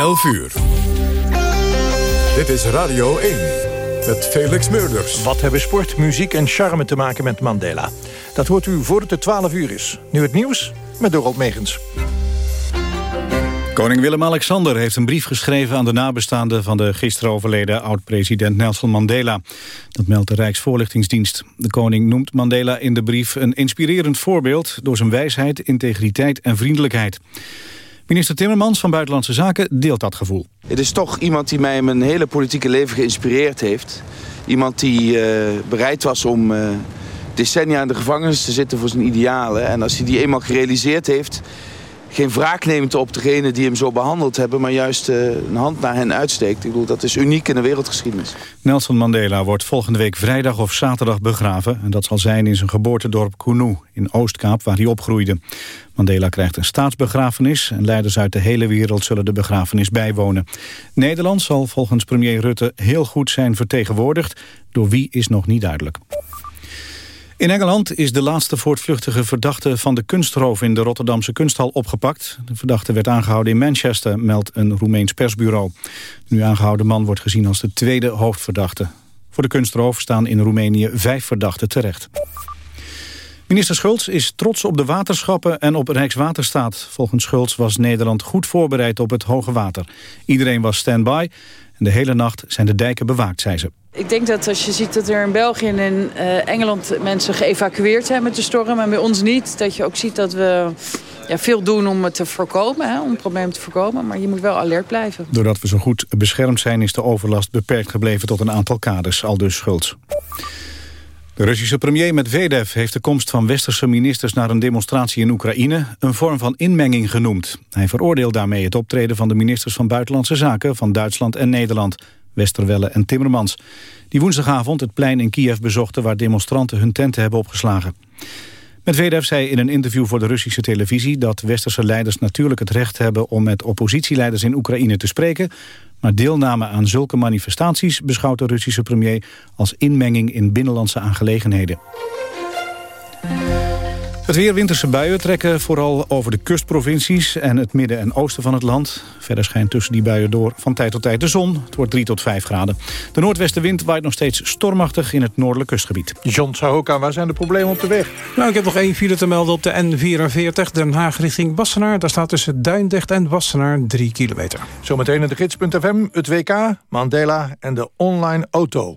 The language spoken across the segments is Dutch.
11 uur. Dit is Radio 1 met Felix Meurders. Wat hebben sport, muziek en charme te maken met Mandela? Dat hoort u voordat het 12 uur is. Nu het nieuws met Dorot Megens. Koning Willem-Alexander heeft een brief geschreven aan de nabestaanden van de gisteren overleden oud-president Nelson Mandela. Dat meldt de Rijksvoorlichtingsdienst. De koning noemt Mandela in de brief een inspirerend voorbeeld door zijn wijsheid, integriteit en vriendelijkheid. Minister Timmermans van Buitenlandse Zaken deelt dat gevoel. Het is toch iemand die mij in mijn hele politieke leven geïnspireerd heeft. Iemand die uh, bereid was om uh, decennia in de gevangenis te zitten voor zijn idealen. En als hij die eenmaal gerealiseerd heeft geen wraak neemt op degenen die hem zo behandeld hebben... maar juist uh, een hand naar hen uitsteekt. Ik bedoel, dat is uniek in de wereldgeschiedenis. Nelson Mandela wordt volgende week vrijdag of zaterdag begraven. En dat zal zijn in zijn geboortedorp Kunu in Oostkaap, waar hij opgroeide. Mandela krijgt een staatsbegrafenis... en leiders uit de hele wereld zullen de begrafenis bijwonen. Nederland zal volgens premier Rutte heel goed zijn vertegenwoordigd. Door wie is nog niet duidelijk. In Engeland is de laatste voortvluchtige verdachte van de kunstroof in de Rotterdamse kunsthal opgepakt. De verdachte werd aangehouden in Manchester, meldt een Roemeens persbureau. De nu aangehouden man wordt gezien als de tweede hoofdverdachte. Voor de kunstroof staan in Roemenië vijf verdachten terecht. Minister Schultz is trots op de waterschappen en op Rijkswaterstaat. Volgens Schultz was Nederland goed voorbereid op het hoge water. Iedereen was stand-by en de hele nacht zijn de dijken bewaakt, zei ze. Ik denk dat als je ziet dat er in België en in uh, Engeland mensen geëvacueerd zijn met de storm... en bij ons niet, dat je ook ziet dat we ja, veel doen om het te voorkomen, hè, om het probleem te voorkomen. Maar je moet wel alert blijven. Doordat we zo goed beschermd zijn is de overlast beperkt gebleven tot een aantal kaders, al dus schuld. De Russische premier Medvedev heeft de komst van westerse ministers naar een demonstratie in Oekraïne een vorm van inmenging genoemd. Hij veroordeelt daarmee het optreden van de ministers van Buitenlandse Zaken van Duitsland en Nederland. Westerwelle en Timmermans... die woensdagavond het plein in Kiev bezochten... waar demonstranten hun tenten hebben opgeslagen. Medvedev zei in een interview voor de Russische televisie... dat westerse leiders natuurlijk het recht hebben... om met oppositieleiders in Oekraïne te spreken... maar deelname aan zulke manifestaties beschouwt de Russische premier... als inmenging in binnenlandse aangelegenheden. Het weer winterse buien trekken vooral over de kustprovincies... en het midden en oosten van het land. Verder schijnt tussen die buien door van tijd tot tijd de zon. Het wordt 3 tot 5 graden. De noordwestenwind waait nog steeds stormachtig in het noordelijk kustgebied. John Sahoka, waar zijn de problemen op de weg? Nou, ik heb nog één file te melden op de N44 Den Haag richting Wassenaar. Daar staat tussen Duindicht en Wassenaar 3 kilometer. Zometeen in de gids.fm, het WK, Mandela en de online auto.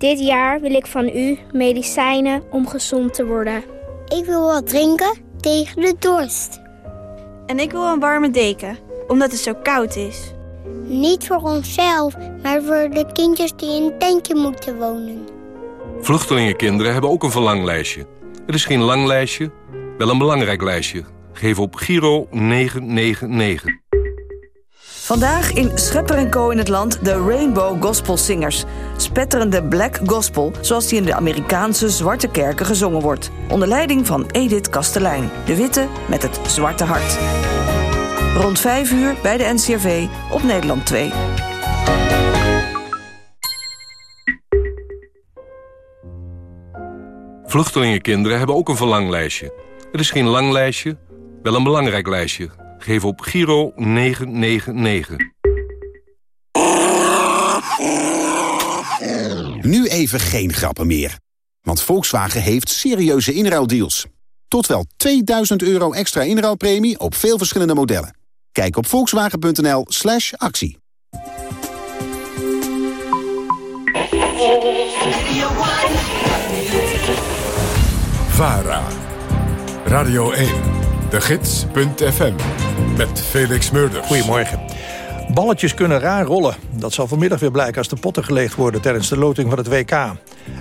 Dit jaar wil ik van u medicijnen om gezond te worden. Ik wil wat drinken tegen de dorst. En ik wil een warme deken, omdat het zo koud is. Niet voor onszelf, maar voor de kindjes die in een tentje moeten wonen. Vluchtelingenkinderen hebben ook een verlanglijstje. Het is geen lang lijstje, wel een belangrijk lijstje. Geef op Giro 999. Vandaag in Schepper Co in het land de Rainbow Gospel Singers. Spetterende black gospel zoals die in de Amerikaanse zwarte kerken gezongen wordt. Onder leiding van Edith Kastelein, de witte met het zwarte hart. Rond 5 uur bij de NCRV op Nederland 2. Vluchtelingenkinderen hebben ook een verlanglijstje. Het is geen lang lijstje, wel een belangrijk lijstje. Geef op Giro 999. Nu even geen grappen meer. Want Volkswagen heeft serieuze inruildeals. Tot wel 2000 euro extra inruilpremie op veel verschillende modellen. Kijk op volkswagen.nl slash actie. VARA. Radio 1. De Gids.fm. Met Felix Murders. Goedemorgen. Balletjes kunnen raar rollen. Dat zal vanmiddag weer blijken als de potten gelegd worden... tijdens de loting van het WK.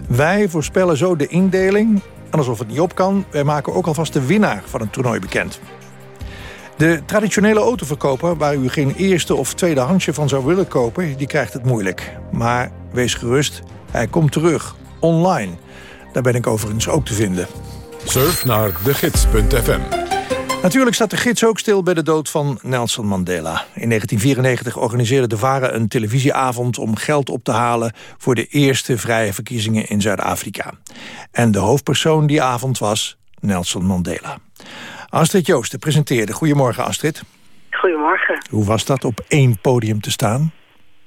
Wij voorspellen zo de indeling. En alsof het niet op kan, wij maken ook alvast de winnaar van het toernooi bekend. De traditionele autoverkoper, waar u geen eerste of tweede handje van zou willen kopen... die krijgt het moeilijk. Maar wees gerust, hij komt terug, online. Daar ben ik overigens ook te vinden. Surf naar degids.fm. Natuurlijk staat de gids ook stil bij de dood van Nelson Mandela. In 1994 organiseerde de VARA een televisieavond om geld op te halen... voor de eerste vrije verkiezingen in Zuid-Afrika. En de hoofdpersoon die avond was Nelson Mandela. Astrid Joosten presenteerde. Goedemorgen Astrid. Goedemorgen. Hoe was dat op één podium te staan?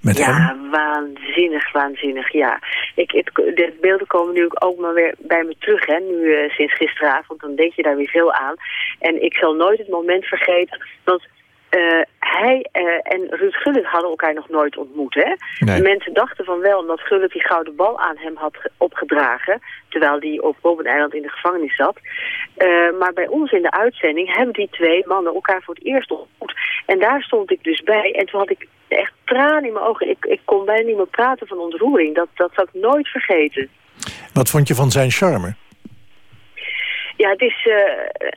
Met ja, hem? waanzinnig, waanzinnig, ja. Ik, het, de beelden komen nu ook maar weer bij me terug, hè, nu uh, sinds gisteravond. Dan denk je daar weer veel aan. En ik zal nooit het moment vergeten dat uh, hij uh, en Ruud Gullit hadden elkaar nog nooit ontmoet. Hè? Nee. De mensen dachten van wel omdat Gullit die gouden bal aan hem had opgedragen... terwijl die op Robben-eiland in de gevangenis zat. Uh, maar bij ons in de uitzending hebben die twee mannen elkaar voor het eerst ontmoet. En daar stond ik dus bij en toen had ik echt tranen in mijn ogen. Ik, ik kon bijna niet meer praten van ontroering. Dat, dat zal ik nooit vergeten. Wat vond je van zijn charme? Ja, het is uh,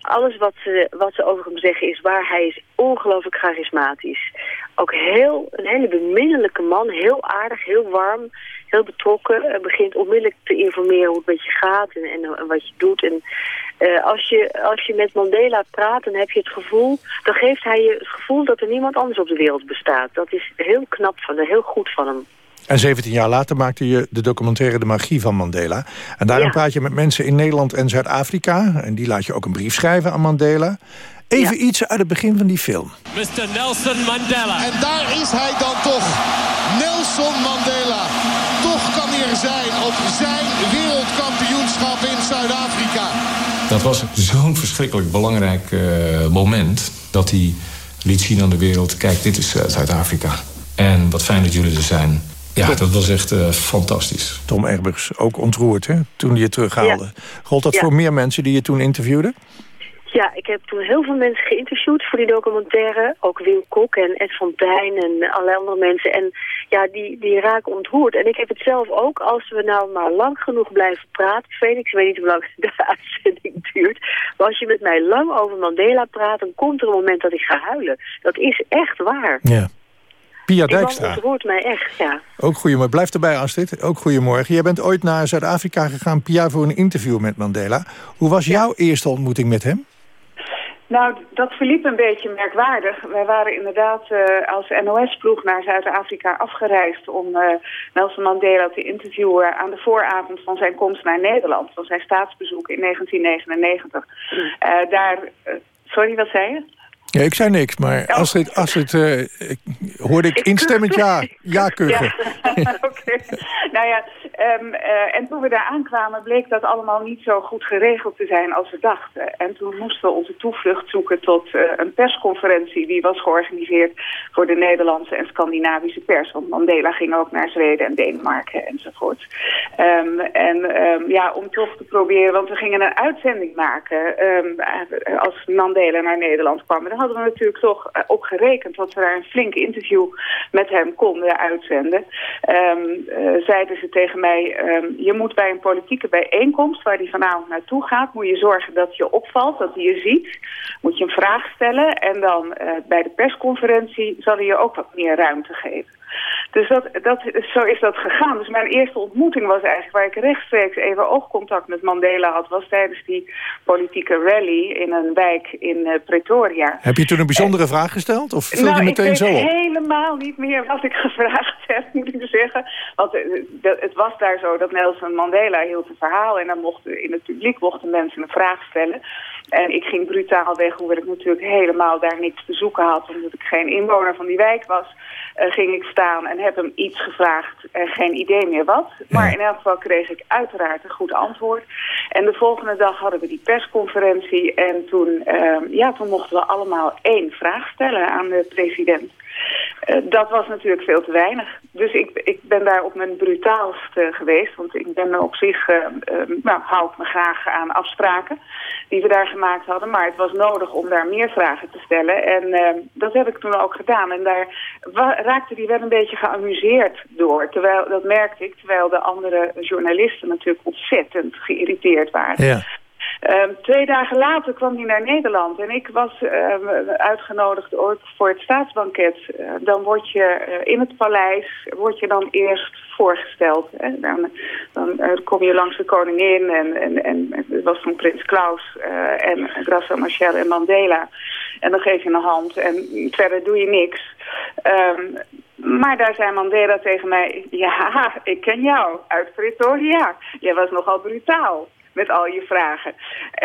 alles wat ze, wat ze over hem zeggen is waar. Hij is ongelooflijk charismatisch. Ook heel, een hele beminnelijke man. Heel aardig, heel warm, heel betrokken. Hij begint onmiddellijk te informeren hoe het met je gaat en, en, wat je doet. En uh, als, je, als je met Mandela praat, dan heb je het gevoel... dan geeft hij je het gevoel dat er niemand anders op de wereld bestaat. Dat is heel knap van hem, heel goed van hem. En 17 jaar later maakte je de documentaire De Magie van Mandela. En daarin Ja. praat je met mensen in Nederland en Zuid-Afrika. En die laat je ook een brief schrijven aan Mandela. Even iets uit het begin van die film. Mr. Nelson Mandela. En daar is hij dan toch. Nelson Mandela. Toch kan hij er zijn op zijn wereldkampioenschap in Zuid-Afrika. Dat was zo'n verschrikkelijk belangrijk eh, moment... dat hij liet zien aan de wereld... kijk, dit is eh, Zuid-Afrika. En wat fijn dat jullie er zijn. Ja, dat was echt eh, fantastisch. Tom Erbers, ook ontroerd hè, toen hij je terughaalde. Gold dat Ja. voor meer mensen die je toen interviewde? Ja, ik heb toen heel veel mensen geïnterviewd voor die documentaire. Ook Wim Kok en Ed van Tijn en allerlei andere mensen. En ja, die, die raken ontroerd. En ik heb het zelf ook, als we nou maar lang genoeg blijven praten. Felix, ik weet niet hoe lang de uitzending duurt. Maar als je met mij lang over Mandela praat, dan komt er een moment dat ik ga huilen. Dat is echt waar. Ja. Pia Dijkstra, ontroert mij echt, ja. ook goedemorgen. Blijf erbij Astrid, ook goedemorgen. Jij bent ooit naar Zuid-Afrika gegaan, Pia, voor een interview met Mandela. Hoe was jouw eerste ontmoeting met hem? Nou, dat verliep een beetje merkwaardig. Wij waren inderdaad uh, als NOS-ploeg naar Zuid-Afrika afgereisd... om uh, Nelson Mandela te interviewen aan de vooravond van zijn komst naar Nederland. Van zijn staatsbezoek in 1999. Uh, daar... sorry, wat zei je? Ja, ik zei niks, maar Astrid, Astrid uh, ik, hoorde ik, instemmend ja, ja kuchen. Ja. Oké. Nou ja, um, uh, en toen we daar aankwamen bleek dat allemaal niet zo goed geregeld te zijn als we dachten. En toen moesten we onze toevlucht zoeken tot uh, een persconferentie die was georganiseerd voor de Nederlandse en Scandinavische pers. Want Mandela ging ook naar Zweden en Denemarken enzovoort. Um, en um, ja, om toch te proberen, want we gingen een uitzending maken als Mandela naar Nederland kwam. En hadden we natuurlijk toch uh, op gerekend dat we daar een flink interview met hem konden uitzenden. Um, zeiden ze tegen mij, um, je moet bij een politieke bijeenkomst waar hij vanavond naartoe gaat, moet je zorgen dat je opvalt, dat hij je ziet. Moet je een vraag stellen en dan uh, bij de persconferentie zal hij je ook wat meer ruimte geven. Dus dat, dat, zo is dat gegaan. Dus mijn eerste ontmoeting was eigenlijk waar ik rechtstreeks even oogcontact met Mandela had, was tijdens die politieke rally in een wijk in uh, Pretoria. Heb je toen een bijzondere en, vraag gesteld of viel nou, je meteen ik zo op? helemaal niet meer wat ik gevraagd heb, moet ik zeggen. Want uh, het was daar zo dat Nelson Mandela hield een verhaal en dan mochten in het publiek mochten mensen een vraag stellen. En ik ging brutaal weg, hoewel ik natuurlijk helemaal daar niks te zoeken had, omdat ik geen inwoner van die wijk was. Uh, ging ik staan en heb hem iets gevraagd en geen idee meer wat. Maar in elk geval kreeg ik uiteraard een goed antwoord. En de volgende dag hadden we die persconferentie en toen, uh, ja, toen mochten we allemaal één vraag stellen aan de president. Uh, dat was natuurlijk veel te weinig. Dus ik, ik ben daar op mijn brutaalst geweest. Want ik ben op zich, uh, nou, hou ik me graag aan afspraken die we daar gemaakt hadden. Maar het was nodig om daar meer vragen te stellen. En dat heb ik toen ook gedaan. En daar raakte hij wel een beetje geamuseerd door. Terwijl, dat merkte ik, terwijl de andere journalisten natuurlijk ontzettend geïrriteerd waren. Ja. Ehm, twee dagen later kwam hij naar Nederland en ik was ehm, uitgenodigd voor het staatsbanket. Uh, dan word je uh, in het paleis, word je dan eerst voorgesteld. Dan, dan uh, kom je langs de koningin en, en, en het was toen prins Klaus en Graça Machel en Mandela. En dan geef je een hand en verder doe je niks. Maar daar zei Mandela tegen mij, ja, ik ken jou uit Pretoria. Jij was nogal brutaal met al je vragen.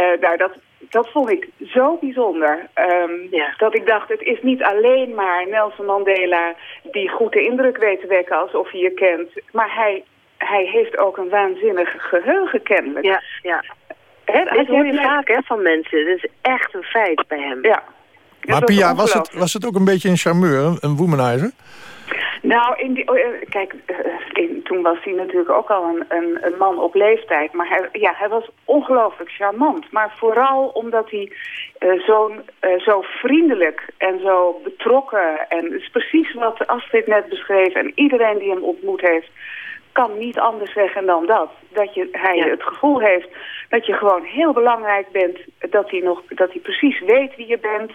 Uh, nou, dat, dat vond ik zo bijzonder. Um, ja. Dat ik dacht, het is niet alleen maar Nelson Mandela die goed de indruk weet te wekken alsof hij je kent. Maar hij, hij heeft ook een waanzinnig geheugen kennelijk. Ja, ja. He, dat hoor je vaak hè, van mensen. Dat is echt een feit bij hem. Ja. Maar Pia, was het, was het ook een beetje een charmeur, een womanizer? Nou, in die, uh, kijk, uh, in, toen was hij natuurlijk ook al een, een, een, man op leeftijd. Maar hij, ja, hij was ongelooflijk charmant. Maar vooral omdat hij zo, zo vriendelijk en zo betrokken... en het is precies wat Astrid net beschreef... en iedereen die hem ontmoet heeft kan niet anders zeggen dan dat. Dat je, hij ja. het gevoel heeft dat je gewoon heel belangrijk bent. Dat hij, nog, dat hij precies weet wie je bent.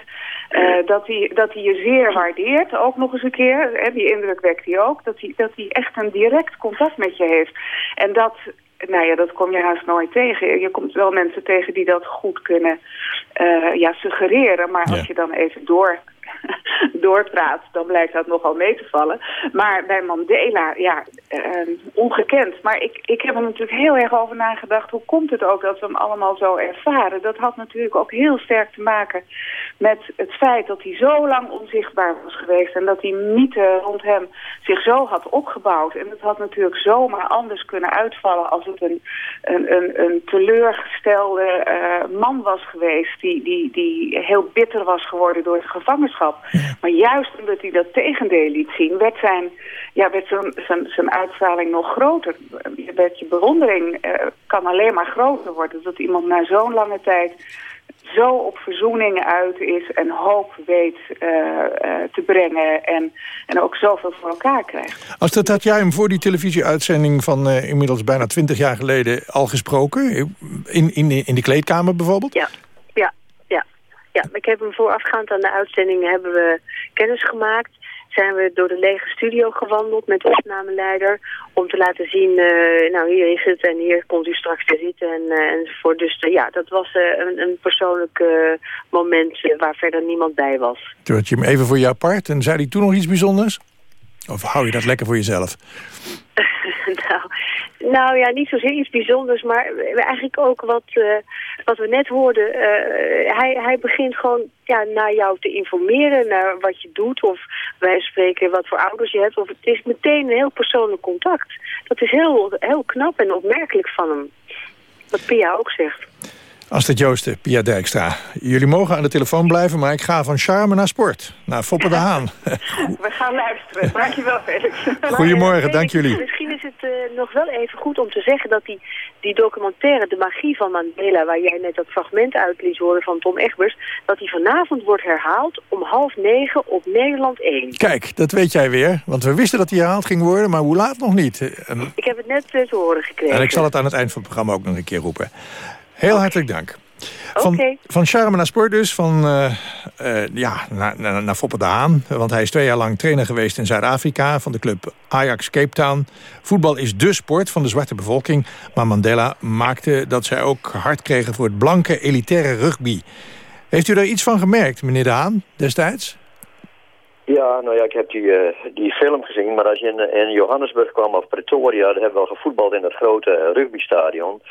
Uh, dat, hij, dat hij je zeer waardeert, ook nog eens een keer. Hè, die indruk wekt hij ook. Dat hij, dat hij echt een direct contact met je heeft. En dat, nou ja, dat kom je haast nooit tegen. Je komt wel mensen tegen die dat goed kunnen uh, ja, suggereren. Maar ja. als je dan even door doorpraat, dan blijkt dat nogal mee te vallen. Maar bij Mandela, ja, uh, ongekend. Maar ik, ik heb er natuurlijk heel erg over nagedacht. Hoe komt het ook dat we hem allemaal zo ervaren? Dat had natuurlijk ook heel sterk te maken met het feit dat hij zo lang onzichtbaar was geweest. En dat die mythe rond hem zich zo had opgebouwd. En het had natuurlijk zomaar anders kunnen uitvallen als het een, een, een, teleurgestelde uh, man was geweest. Die, die, die heel bitter was geworden door de gevangenschap. Maar juist omdat hij dat tegendeel liet zien, werd zijn, ja, werd zijn, zijn, zijn uitstraling nog groter. Werd je bewondering uh, kan alleen maar groter worden. Dat iemand na zo'n lange tijd zo op verzoening uit is en hoop weet uh, uh, te brengen en, en ook zoveel voor elkaar krijgt. Als dat had jij hem voor die televisieuitzending van uh, inmiddels bijna twintig jaar geleden al gesproken? In, in, in de kleedkamer bijvoorbeeld? Ja. Ja. Ik heb hem voorafgaand aan de uitzending hebben we kennis gemaakt zijn we door de lege studio gewandeld met de opnameleider... om te laten zien, uh, nou hier is het en hier komt u straks te zitten en, uh, enzovoort. Dus uh, ja, dat was een, een, persoonlijk moment waar verder niemand bij was. Toen had je hem even voor je apart en zei hij toen nog iets bijzonders? Of hou je dat lekker voor jezelf? nou, nou ja, niet zozeer iets bijzonders, maar eigenlijk ook wat, uh, wat we net hoorden. Uh, hij, hij begint gewoon ja, naar jou te informeren, naar wat je doet. Of wij spreken wat voor ouders je hebt. Of het is meteen een heel persoonlijk contact. Dat is heel, heel knap en opmerkelijk van hem. Wat Pia ook zegt. Astrid Joosten, Pia Dijkstra. Jullie mogen aan de telefoon blijven, maar ik ga van charme naar sport. Naar Foppe de Haan. We gaan luisteren. Dankjewel, Felix. Goedemorgen, dank jullie. Misschien is het uh, nog wel even goed om te zeggen dat die, die documentaire De Magie van Mandela... waar jij net dat fragment uit liet horen van Tom Egbers... dat die vanavond wordt herhaald om half negen op Nederland 1. Kijk, dat weet jij weer. Want we wisten dat die herhaald ging worden, maar hoe laat nog niet? En... Ik heb het net uh, te horen gekregen. En ik zal het aan het eind van het programma ook nog een keer roepen. Heel hartelijk dank. Van, okay. van charme naar sport dus, van uh, uh, ja, naar, naar, naar Foppe de Haan. Want hij is twee jaar lang trainer geweest in Zuid-Afrika... van de club Ajax Cape Town. Voetbal is dé sport van de zwarte bevolking. Maar Mandela maakte dat zij ook hard kregen voor het blanke elitaire rugby. Heeft u daar iets van gemerkt, meneer de Haan, destijds? Ja, nou ja, ik heb die, uh, die film gezien, maar als je in, in Johannesburg kwam of Pretoria, daar hebben we al gevoetbald in dat grote rugbystadion,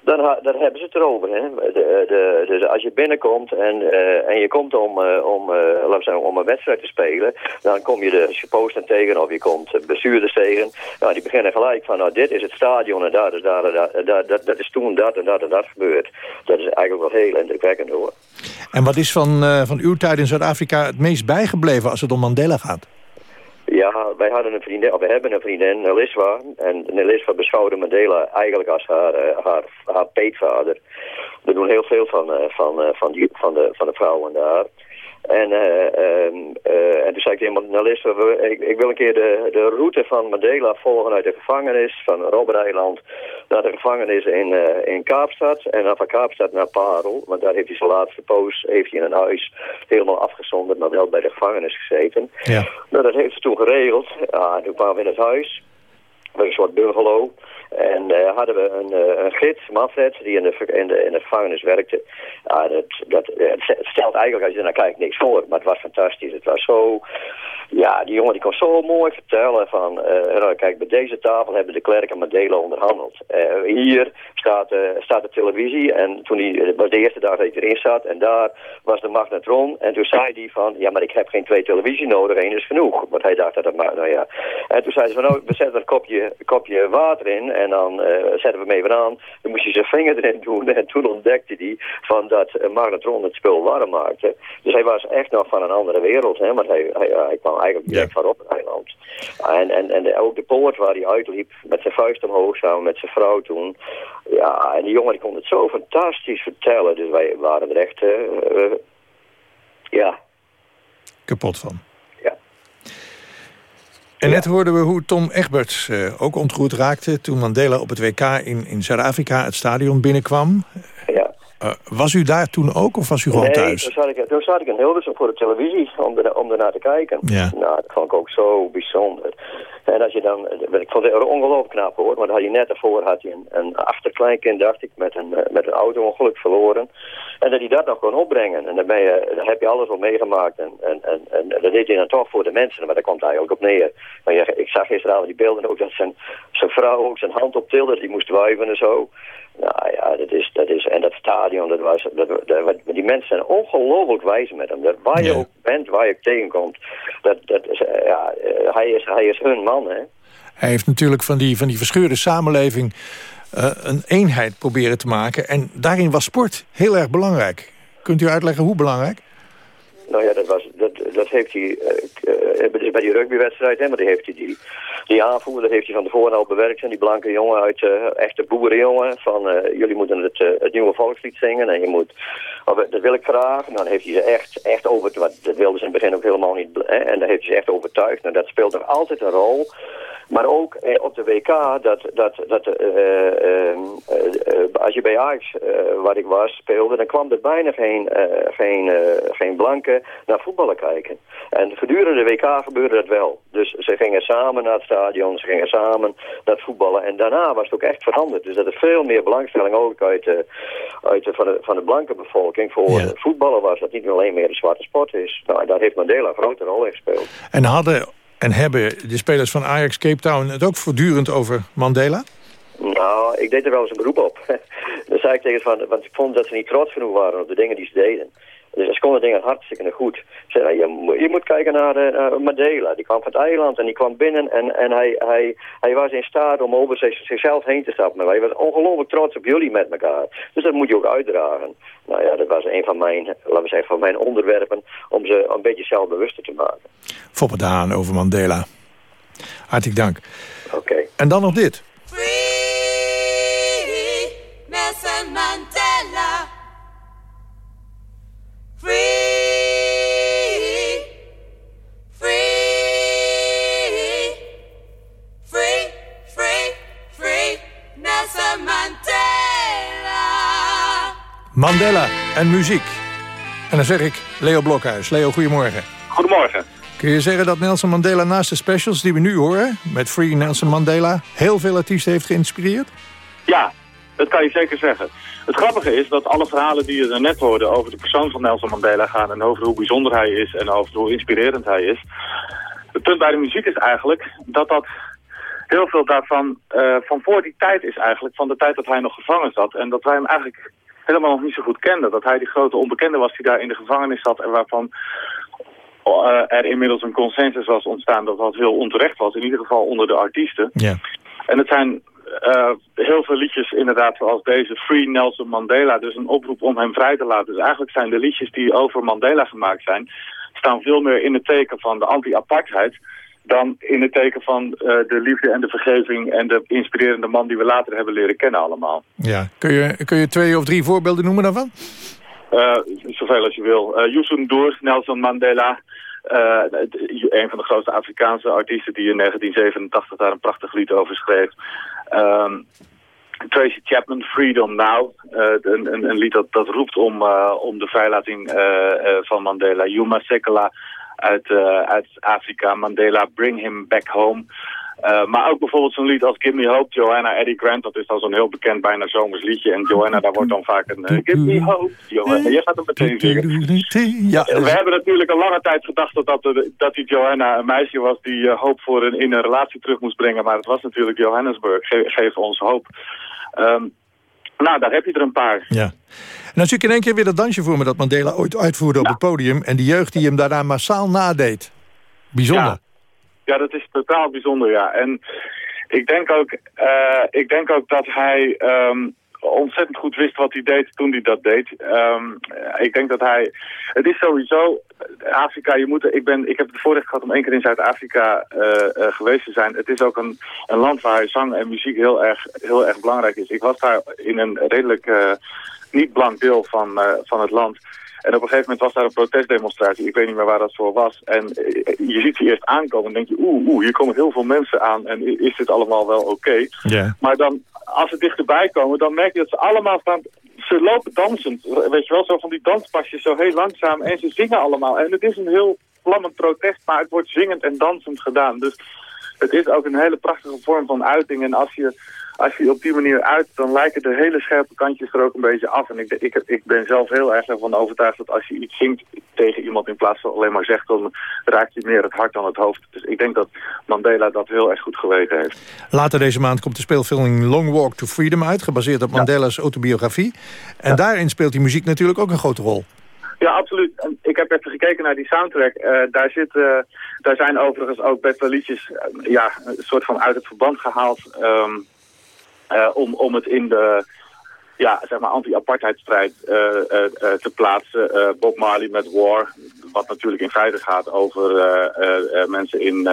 dan daar hebben ze het erover. Hè? De, de, dus als je binnenkomt en, uh, en je komt om, uh, om, laten zeggen, om een wedstrijd te spelen, dan kom je de supporters tegen of je komt bestuurders tegen. Nou, die beginnen gelijk van, nou dit is het stadion en daar is, daar, daar, dat, dat is toen dat en dat en dat gebeurd. Dat is eigenlijk wel heel indrukwekkend hoor. En wat is van, van uw tijd in Zuid-Afrika het meest bijgebleven als het om Mandela gaat? Ja, wij hadden een vriendin, of we hebben een vriendin, Neliswa. En Neliswa beschouwde Mandela eigenlijk als haar, haar, haar peetvader. We doen heel veel van, van, van, die, van, de, van de vrouwen daar. En, uh, en toen zei ik tegen mijn journalist, ik, ik, wil een keer de, de route van Mandela volgen uit de gevangenis van Robben Eiland naar de gevangenis in, in Kaapstad. En dan van Kaapstad naar Parel, want daar heeft hij zijn laatste poos heeft hij in een huis helemaal afgezonderd, maar wel bij de gevangenis gezeten. Ja. Nou, dat heeft ze toen geregeld. Ja, toen kwamen we in het huis, met een soort bungalow. En uh, hadden we een, uh, een gids, Manfred, die in de, in de, in de gevangenis werkte. Dat, dat, het stelt eigenlijk, als je er naar kijkt, niks voor. Maar het was fantastisch. Het was zo... Ja, die jongen die kon zo mooi vertellen van... Kijk, bij deze tafel hebben de klerken Mandela onderhandeld. hier staat, staat de televisie. En toen hij, was de eerste dag dat hij erin zat. En daar was de magnetron. En toen zei hij van... Ja, maar ik heb geen twee televisie nodig. één is genoeg. Want hij dacht dat het maar... Nou ja. En toen zei ze van... Nou, we zetten een kopje, kopje water in... En dan uh, zetten we hem even aan. Dan moest hij zijn vinger erin doen. En toen ontdekte hij van dat uh, magnetron het spul warm maakte. Dus hij was echt nog van een andere wereld. Hè? Want hij, hij, hij kwam eigenlijk direct van op het eiland. En, en, en ook de poort waar hij uitliep met zijn vuist omhoog samen met zijn vrouw toen. Ja, en die jongen die kon het zo fantastisch vertellen. Dus wij waren er echt... Uh, ja. Kapot van. En net hoorden we hoe Tom Egberts uh, ook ontroerd raakte... toen Mandela op het WK in, in Zuid-Afrika het stadion binnenkwam. Ja. Uh, was u daar toen ook of was u gewoon nee, thuis? Toen zat, ik, toen zat ik in Hilversum voor de televisie om, er, om ernaar te kijken. Ja. Nou, dat vond ik ook zo bijzonder. En als je dan, ik vond het ongelooflijk knap hoor, want had je net daarvoor had hij een, een achterkleinkind, dacht ik, met een, eh, met een auto-ongeluk verloren. En dat hij dat nog kon opbrengen. En dan, ben je, dan heb je alles al meegemaakt. En, en, en, en dat deed hij dan toch voor de mensen, maar daar komt eigenlijk op neer. Maar je, ik zag gisteravond die beelden ook dat zijn, zijn vrouw ook zijn hand optilde, die moest wuiven en zo. Nou ja, dat is, dat is, en dat stadion, dat was, dat, dat, die mensen zijn ongelooflijk wijs met hem. Dat, waar je ook bent, waar je ook tegenkomt, dat, dat is, eh, ja, eh, hij, is, hij is hun man, hè. Hij heeft natuurlijk van die, van die verscheurde samenleving uh, een eenheid proberen te maken. En daarin was sport heel erg belangrijk. Kunt u uitleggen hoe belangrijk? Nou ja, dat, was, dat, dat heeft hij uh, bij die rugbywedstrijd, hè, maar die heeft hij die, die aanvoerder heeft hij van tevoren al bewerkt. En die blanke jongen uit, uh, echte boerenjongen, van jullie moeten het, het nieuwe volkslied zingen en je moet, of, dat wil ik graag. En dan heeft hij ze echt, echt over, dat wilden ze in het begin ook helemaal niet, hè, en dan heeft hij ze echt overtuigd. En dat speelt nog altijd een rol. Maar ook eh, op de WK, dat, dat, dat, uh, uh, als je bij Ajax, waar ik was, speelde... dan kwam er bijna geen, geen, geen blanke naar voetballen kijken. En gedurende de WK gebeurde dat wel. Dus ze gingen samen naar het stadion, ze gingen samen naar het voetballen. En daarna was het ook echt veranderd. Dus dat er veel meer belangstelling ook uit, uit van, de, van de blanke bevolking voor voetballen was. Dat niet alleen meer de zwarte sport is. Nou, daar heeft Mandela een grote rol in gespeeld. En hadden en hebben de spelers van Ajax Cape Town het ook voortdurend over Mandela? Nou, ik deed er wel eens een beroep op. Dan zei ik tegen van, want ik vond dat ze niet trots genoeg waren op de dingen die ze deden. Dus ze konden dingen hartstikke goed. Zei, je, je moet kijken naar uh, Mandela. Die kwam van het eiland en die kwam binnen en, en hij, hij, hij was in staat om over zichzelf heen te stappen. Maar hij was ongelooflijk trots op jullie met elkaar. Dus dat moet je ook uitdragen. Nou ja, dat was een van mijn, laten we zeggen, van mijn onderwerpen om ze een beetje zelfbewuster te maken. Foppe Daan over Mandela. Hartelijk dank. Oké. En dan nog dit. Mandela en muziek. En dan zeg ik Leo Blokhuis. Leo, goedemorgen. Goedemorgen. Kun je zeggen dat Nelson Mandela naast de specials die we nu horen... met Free Nelson Mandela, heel veel artiesten heeft geïnspireerd? Ja, dat kan je zeker zeggen. Het grappige is dat alle verhalen die je net hoorde... over de persoon van Nelson Mandela gaan... en over hoe bijzonder hij is en over hoe inspirerend hij is... Het punt bij de muziek is eigenlijk dat dat heel veel daarvan uh, van voor die tijd is eigenlijk. Van de tijd dat hij nog gevangen zat. En dat wij hem eigenlijk helemaal nog niet zo goed kenden. Dat hij die grote onbekende was die daar in de gevangenis zat en waarvan uh, er inmiddels een consensus was ontstaan dat dat heel onterecht was. In ieder geval onder de artiesten. Ja. En het zijn heel veel liedjes inderdaad zoals deze Free Nelson Mandela. Dus een oproep om hem vrij te laten. Dus eigenlijk zijn de liedjes die over Mandela gemaakt zijn... staan veel meer in het teken van de anti-apartheid dan in het teken van uh, de liefde en de vergeving en de inspirerende man die we later hebben leren kennen allemaal. Ja, kun je, kun je twee of drie voorbeelden noemen daarvan? Uh, zoveel als je wil. Uh, Youssou N'Dour, Nelson Mandela. Uh, een van de grootste Afrikaanse artiesten die in 1987 daar een prachtig lied over schreef. Um, Tracy Chapman, Freedom Now. een, een, lied dat, dat roept om, om de vrijlating van Mandela. Yuma Sekela uit, uit Afrika. Mandela, Bring Him Back Home. Uh, maar ook bijvoorbeeld zo'n lied als Give Me Hope, Joanna Eddie Grant. Dat is dan zo'n heel bekend, bijna zomers liedje. En Joanna, daar wordt dan vaak een uh, Give Me Hope, Joanna. Je gaat hem meteen zingen. Ja, We hebben natuurlijk een lange tijd gedacht dat, dat, dat die Joanna een meisje was die uh, hoop voor een, in een relatie terug moest brengen. Maar het was natuurlijk Johannesburg. Ge geef ons hoop. Um, nou, daar heb je er een paar. Ja. En dan zie ik in één keer weer dat dansje voor me dat Mandela ooit uitvoerde op het podium. En die jeugd die hem daarna massaal nadeed. Bijzonder. Ja. Ja, dat is totaal bijzonder, ja. En ik denk ook, uh, ik denk ook dat hij um, ontzettend goed wist wat hij deed toen hij dat deed. Um, ik denk dat hij... Het is sowieso... Afrika, je moet... Ik, ben, ik heb het voorrecht gehad om één keer in Zuid-Afrika uh, uh, geweest te zijn. Het is ook een, een land waar zang en muziek heel erg, heel erg belangrijk is. Ik was daar in een redelijk niet blank deel van, van het land... En op een gegeven moment was daar een protestdemonstratie. Ik weet niet meer waar dat voor was. En eh, je ziet ze eerst aankomen en denk je... oeh, oeh, hier komen heel veel mensen aan. En is dit allemaal wel oké? Maar dan, als ze dichterbij komen, dan merk je dat ze allemaal staan... Ze lopen dansend. Weet je wel, zo van die danspasjes, zo heel langzaam. En ze zingen allemaal. En het is een heel vlammend protest, maar het wordt zingend en dansend gedaan. Dus het is ook een hele prachtige vorm van uiting. En als je als je op die manier uit, dan lijken de hele scherpe kantjes er ook een beetje af. En ik, ik, ik ben zelf heel erg ervan overtuigd dat als je iets zingt tegen iemand in plaats van alleen maar zegt, dan raakt je meer het hart dan het hoofd. Dus ik denk dat Mandela dat heel erg goed geweten heeft. Later deze maand komt de speelfilm Long Walk to Freedom uit, gebaseerd op Mandela's autobiografie. En daarin speelt die muziek natuurlijk ook een grote rol. Ja, absoluut. Ik heb even gekeken naar die soundtrack. Uh, daar, zit, uh, daar zijn overigens ook best wel liedjes uh, ja, een soort van uit het verband gehaald. Um, uh, om, om het in de ja, zeg maar anti-apartheidstrijd uh, uh, te plaatsen. Bob Marley met War, wat natuurlijk in feite gaat over mensen in...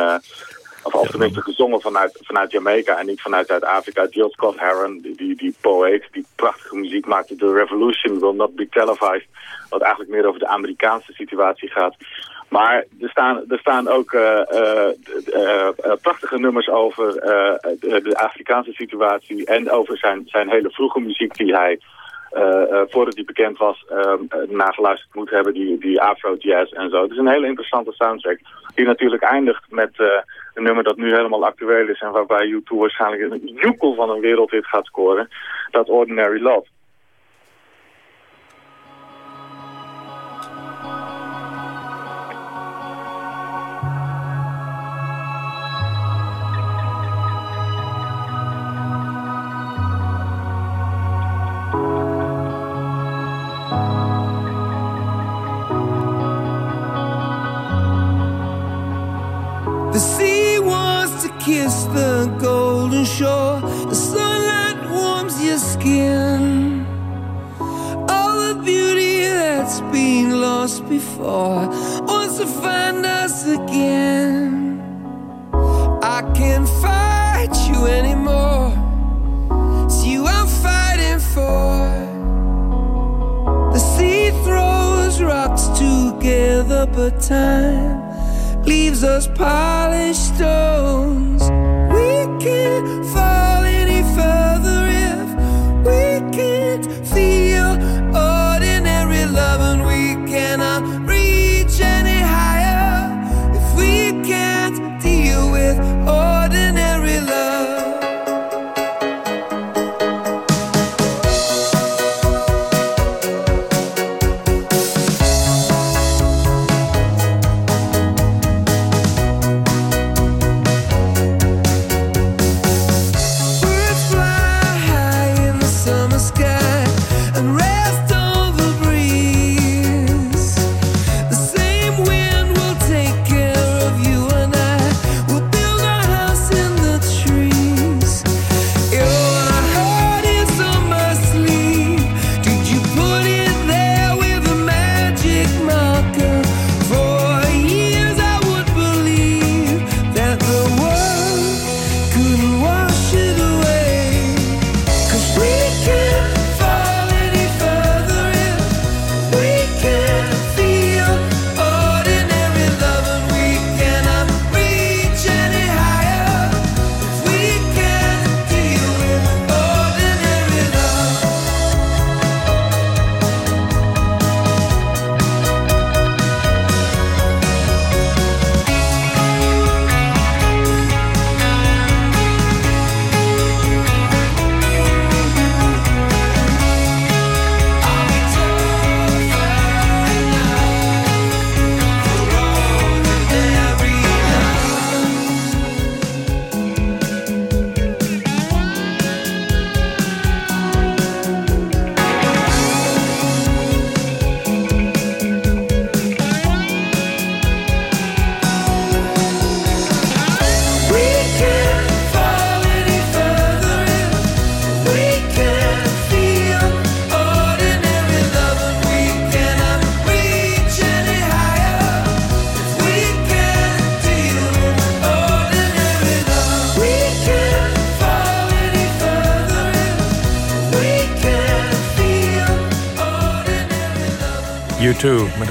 of, of tenminste gezongen vanuit, vanuit Jamaica en niet vanuit Zuid-Afrika. Jill Scott Heron, die, die, die poëet, die prachtige muziek maakte. The Revolution Will Not Be Televised. Wat eigenlijk meer over de Amerikaanse situatie gaat. Maar er staan, er staan ook uh, uh, uh, prachtige nummers over de, de, Afrikaanse situatie en over zijn, zijn hele vroege muziek die hij, voordat hij bekend was, nageluisterd moet hebben, die, die afro-jazz en zo. Het is een hele interessante soundtrack die natuurlijk eindigt met een nummer dat nu helemaal actueel is en waarbij U2 waarschijnlijk een joekel van een wereldhit gaat scoren, dat Ordinary Love.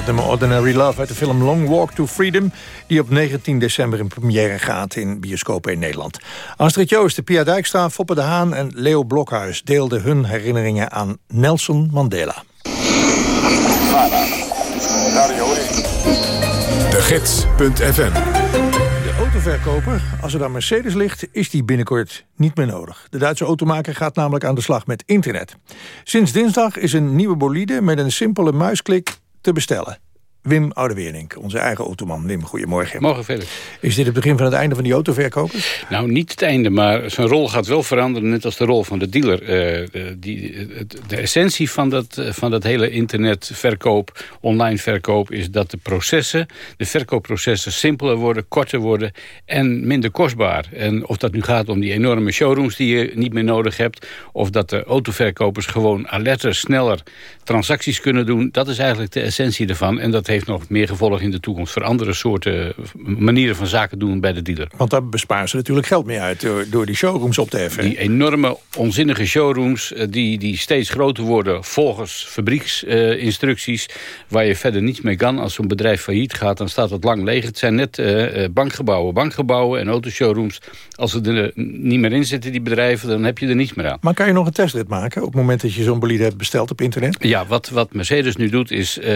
Nummer Ordinary Love uit de film Long Walk to Freedom... die op 19 december in première gaat in bioscopen in Nederland. Astrid Joost, Pia Dijkstra, Foppe de Haan en Leo Blokhuis... deelden hun herinneringen aan Nelson Mandela. De Gids.fm De autoverkoper, als er dan Mercedes ligt, is die binnenkort niet meer nodig. De Duitse automaker gaat namelijk aan de slag met internet. Sinds dinsdag is een nieuwe bolide met een simpele muisklik te bestellen. Wim Oudeweernink, onze eigen automan. Wim, goedemorgen. Morgen, Felix. Is dit het begin van het einde van die autoverkopers? Nou, niet het einde, maar zijn rol gaat wel veranderen... net als de rol van de dealer. Uh, die, de essentie van dat, van dat hele internetverkoop, online verkoop... is dat de processen, de verkoopprocessen simpeler worden, korter worden... en minder kostbaar. En of dat nu gaat om die enorme showrooms die je niet meer nodig hebt... of dat de autoverkopers gewoon alerter, sneller transacties kunnen doen... dat is eigenlijk de essentie ervan. En dat heeft nog meer gevolgen in de toekomst... voor andere soorten manieren van zaken doen bij de dealer. Want daar besparen ze natuurlijk geld mee uit... door, door die showrooms op te heffen. Die enorme, onzinnige showrooms... die, die steeds groter worden volgens fabrieksinstructies... waar je verder niets mee kan. Als zo'n bedrijf failliet gaat, dan staat het lang leeg. Het zijn net uh, bankgebouwen. Bankgebouwen en autoshowrooms. Als ze er niet meer in zitten, die bedrijven... dan heb je er niets meer aan. Maar kan je nog een testrit maken... op het moment dat je zo'n bolide hebt besteld op internet? Ja, wat, wat Mercedes nu doet is... Uh,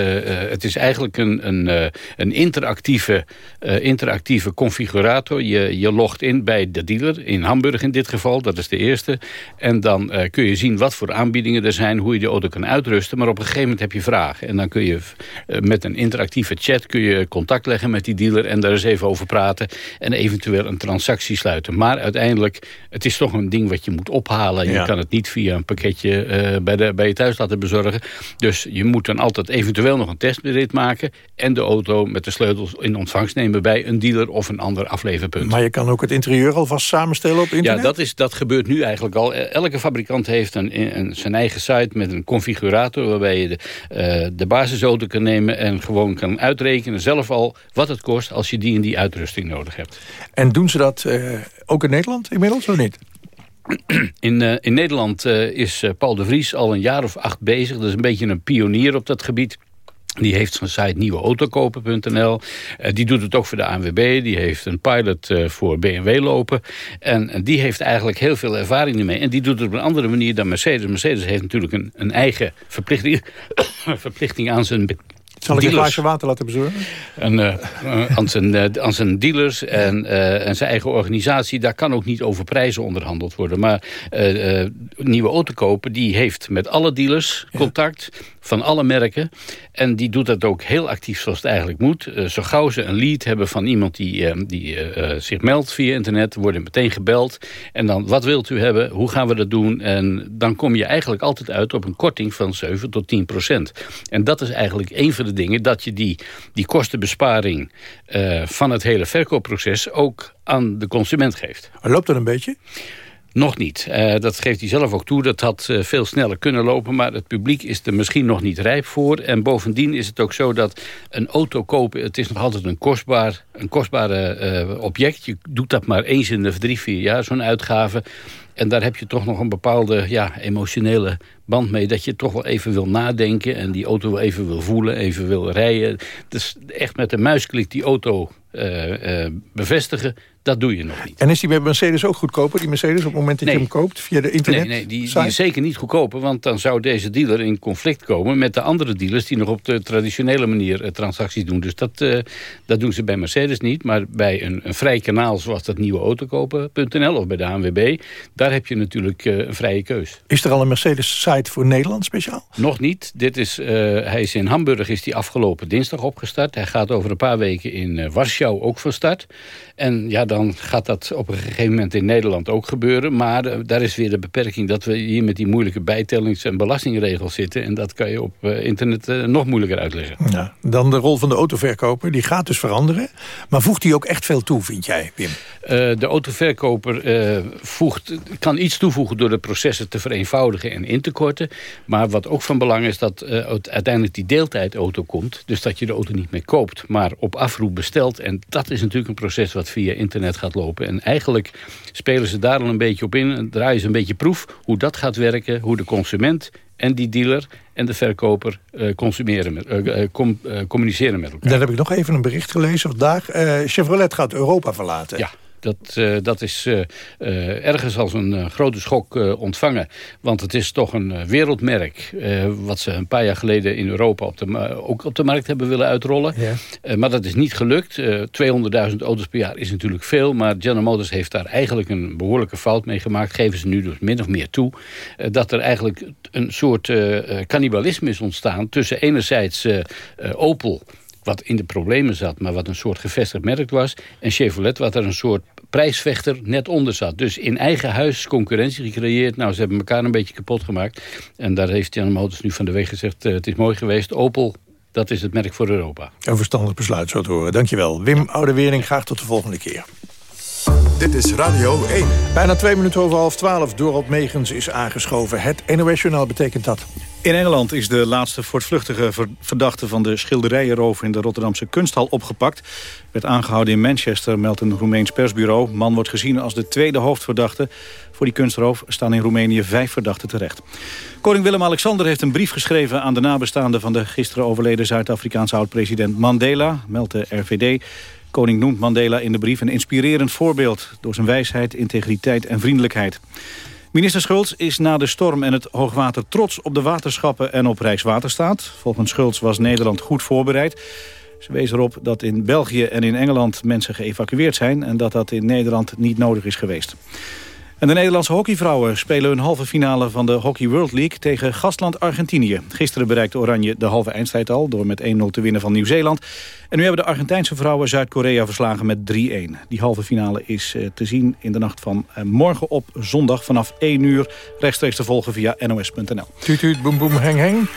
het is eigenlijk een, een, eh, een interactieve, uh, interactieve configurator. Je, je logt in bij de dealer, in Hamburg in dit geval, dat is de eerste. En dan uh, kun je zien wat voor aanbiedingen er zijn, hoe je de auto kan uitrusten. Maar op een gegeven moment heb je vragen. En dan kun je met een interactieve chat kun je contact leggen met die dealer... en daar eens even over praten en eventueel een transactie sluiten. Maar uiteindelijk, het is toch een ding wat je moet ophalen. Je kan het niet via een pakketje bij, de, bij je thuis laten bezorgen. Dus je moet dan altijd eventueel nog een testrit maken en de auto met de sleutels in ontvangst nemen bij een dealer of een ander afleverpunt. Maar je kan ook het interieur alvast samenstellen op internet? Ja, dat, is, dat gebeurt nu eigenlijk al. Elke fabrikant heeft een, een zijn eigen site met een configurator... waarbij je de, uh, de basisauto kan nemen en gewoon kan uitrekenen zelf al... wat het kost als je die en die uitrusting nodig hebt. En doen ze dat uh, ook in Nederland inmiddels of niet? In, uh, in Nederland is Paul de Vries al een jaar of acht bezig. Dat is een beetje een pionier op dat gebied. Die heeft zijn site nieuweautokopen.nl. Uh, die doet het ook voor de ANWB. Die heeft een pilot uh, voor BMW lopen. En, en, die heeft eigenlijk heel veel ervaring ermee. En die doet het op een andere manier dan Mercedes. Mercedes heeft natuurlijk een, een eigen verplichting, verplichting aan zijn zal ik een glaasje water laten bezorgen? En, uh, aan, zijn, uh, aan zijn dealers en, uh, en zijn eigen organisatie... daar kan ook niet over prijzen onderhandeld worden. Maar Nieuwe Autokopen die heeft met alle dealers contact... van alle merken. En die doet dat ook heel actief zoals het eigenlijk moet. zo gauw ze een lead hebben van iemand die, die zich meldt via internet... worden meteen gebeld. En dan, wat wilt u hebben? Hoe gaan we dat doen? En dan kom je eigenlijk altijd uit op een korting van 7 tot 10 procent. En dat is eigenlijk een van de dingen... dat je die, die kostenbesparing van het hele verkoopproces... ook aan de consument geeft. Loopt dat een beetje? Nog niet. Uh, dat geeft hij zelf ook toe. Dat had uh, veel sneller kunnen lopen. Maar het publiek is er misschien nog niet rijp voor. En bovendien is het ook zo dat een auto kopen... het is nog altijd een kostbaar een kostbare uh, object. Je doet dat maar eens in de drie, vier jaar, zo'n uitgave. En daar heb je toch nog een bepaalde ja, emotionele band mee. Dat je toch wel even wil nadenken. En die auto even wil voelen, even wil rijden. Dus echt met de muisklik die auto bevestigen. Dat doe je nog niet. En is die bij Mercedes ook goedkoper? Die Mercedes op het moment dat nee. je hem koopt via de internet? Nee, nee die, die, is zeker niet goedkoper. Want dan zou deze dealer in conflict komen met de andere dealers... die nog op de traditionele manier uh, transacties doen. Dus dat, uh, dat doen ze bij Mercedes niet. Maar bij een, een vrij kanaal zoals dat nieuwe autokopen.nl of bij de ANWB... daar heb je natuurlijk uh, een vrije keus. Is er al een Mercedes-site voor Nederland speciaal? Nog niet. Dit is, hij is in Hamburg is die afgelopen dinsdag opgestart. Hij gaat over een paar weken in Warschau ook van start. En ja, dan gaat dat op een gegeven moment in Nederland ook gebeuren. Maar uh, daar is weer de beperking dat we hier met die moeilijke bijtellings- en belastingregels zitten. En dat kan je op uh, internet uh, nog moeilijker uitleggen. Ja, dan de rol van de autoverkoper. Die gaat dus veranderen. Maar voegt die ook echt veel toe, vind jij, Wim? de autoverkoper voegt, kan iets toevoegen door de processen te vereenvoudigen en in te korten. Maar wat ook van belang is dat uiteindelijk die deeltijdauto komt. Dus dat je de auto niet meer koopt, maar op afroep bestelt. En dat is natuurlijk een proces wat via internet gaat lopen. En eigenlijk spelen ze daar al een beetje op in. Draaien ze een beetje proef hoe dat gaat werken. Hoe de consument en die dealer en de verkoper uh, consumeren met, uh, com, communiceren met elkaar. Daar heb ik nog even een bericht gelezen vandaag. Chevrolet gaat Europa verlaten. Ja. Dat, uh, dat is uh, uh, ergens als een grote schok ontvangen. Want het is toch een wereldmerk... wat ze een paar jaar geleden in Europa op de, ook op de markt hebben willen uitrollen. Ja. maar dat is niet gelukt. 200.000 auto's per jaar is natuurlijk veel. Maar General Motors heeft daar eigenlijk een behoorlijke fout mee gemaakt. Geven ze nu dus min of meer toe. dat er eigenlijk een soort cannibalisme is ontstaan... tussen enerzijds Opel wat in de problemen zat, maar wat een soort gevestigd merk was. En Chevrolet, wat er een soort prijsvechter net onder zat. Dus in eigen huis concurrentie gecreëerd. Nou, ze hebben elkaar een beetje kapot gemaakt. En daar heeft Jan Motors nu van de week gezegd... Uh, het is mooi geweest, Opel, dat is het merk voor Europa. Een verstandig besluit, zo te horen. Dankjewel. Wim Oudewering, graag tot de volgende keer. Dit is Radio 1. Bijna twee minuten over half twaalf. Dorald Megens is aangeschoven. Het NOS-journaal betekent dat. In Engeland is de laatste voortvluchtige verdachte van de schilderijenroof in de Rotterdamse kunsthal opgepakt. Werd aangehouden in Manchester, meldt een Roemeens persbureau. Man wordt gezien als de tweede hoofdverdachte. Voor die kunstroof staan in Roemenië vijf verdachten terecht. Koning Willem-Alexander heeft een brief geschreven aan de nabestaanden van de gisteren overleden Zuid-Afrikaanse oud-president Mandela, meldt de RVD. Koning noemt Mandela in de brief een inspirerend voorbeeld... door zijn wijsheid, integriteit en vriendelijkheid. Minister Schultz is na de storm en het hoogwater trots op de waterschappen en op Rijkswaterstaat. Volgens Schultz was Nederland goed voorbereid. Ze wees erop dat in België en in Engeland mensen geëvacueerd zijn... en dat dat in Nederland niet nodig is geweest. En de Nederlandse hockeyvrouwen spelen hun halve finale van de Hockey World League tegen gastland Argentinië. Gisteren bereikte Oranje de halve eindstrijd al door met 1-0 te winnen van Nieuw-Zeeland. En nu hebben de Argentijnse vrouwen Zuid-Korea verslagen met 3-1. Die halve finale is uh, te zien in de nacht van uh, morgen op zondag vanaf 1 uur. Rechtstreeks te volgen via nos.nl. Tuut, tuut, boem, boem, heng, heng.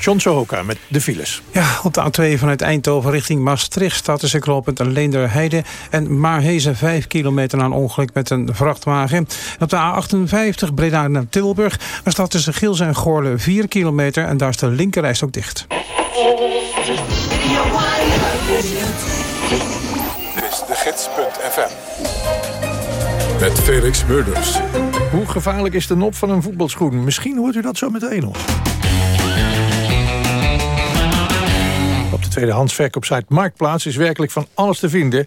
John Sohoka met de files. Ja, op de A2 vanuit Eindhoven richting Maastricht staat tussen knooppunt Leenderheide en Maarhezen 5 kilometer na een ongeluk met een vrachtwagen. Op de A58 Breda naar Tilburg daar staat tussen Gils en Goorle 4 kilometer en daar is de linkerreis ook dicht. Dit is de gids.fm. Met Felix Murders. Hoe gevaarlijk is de nop van een voetbalschoen? Misschien hoort u dat zo meteen nog. Op de tweedehandsverkoopsite Marktplaats is werkelijk van alles te vinden...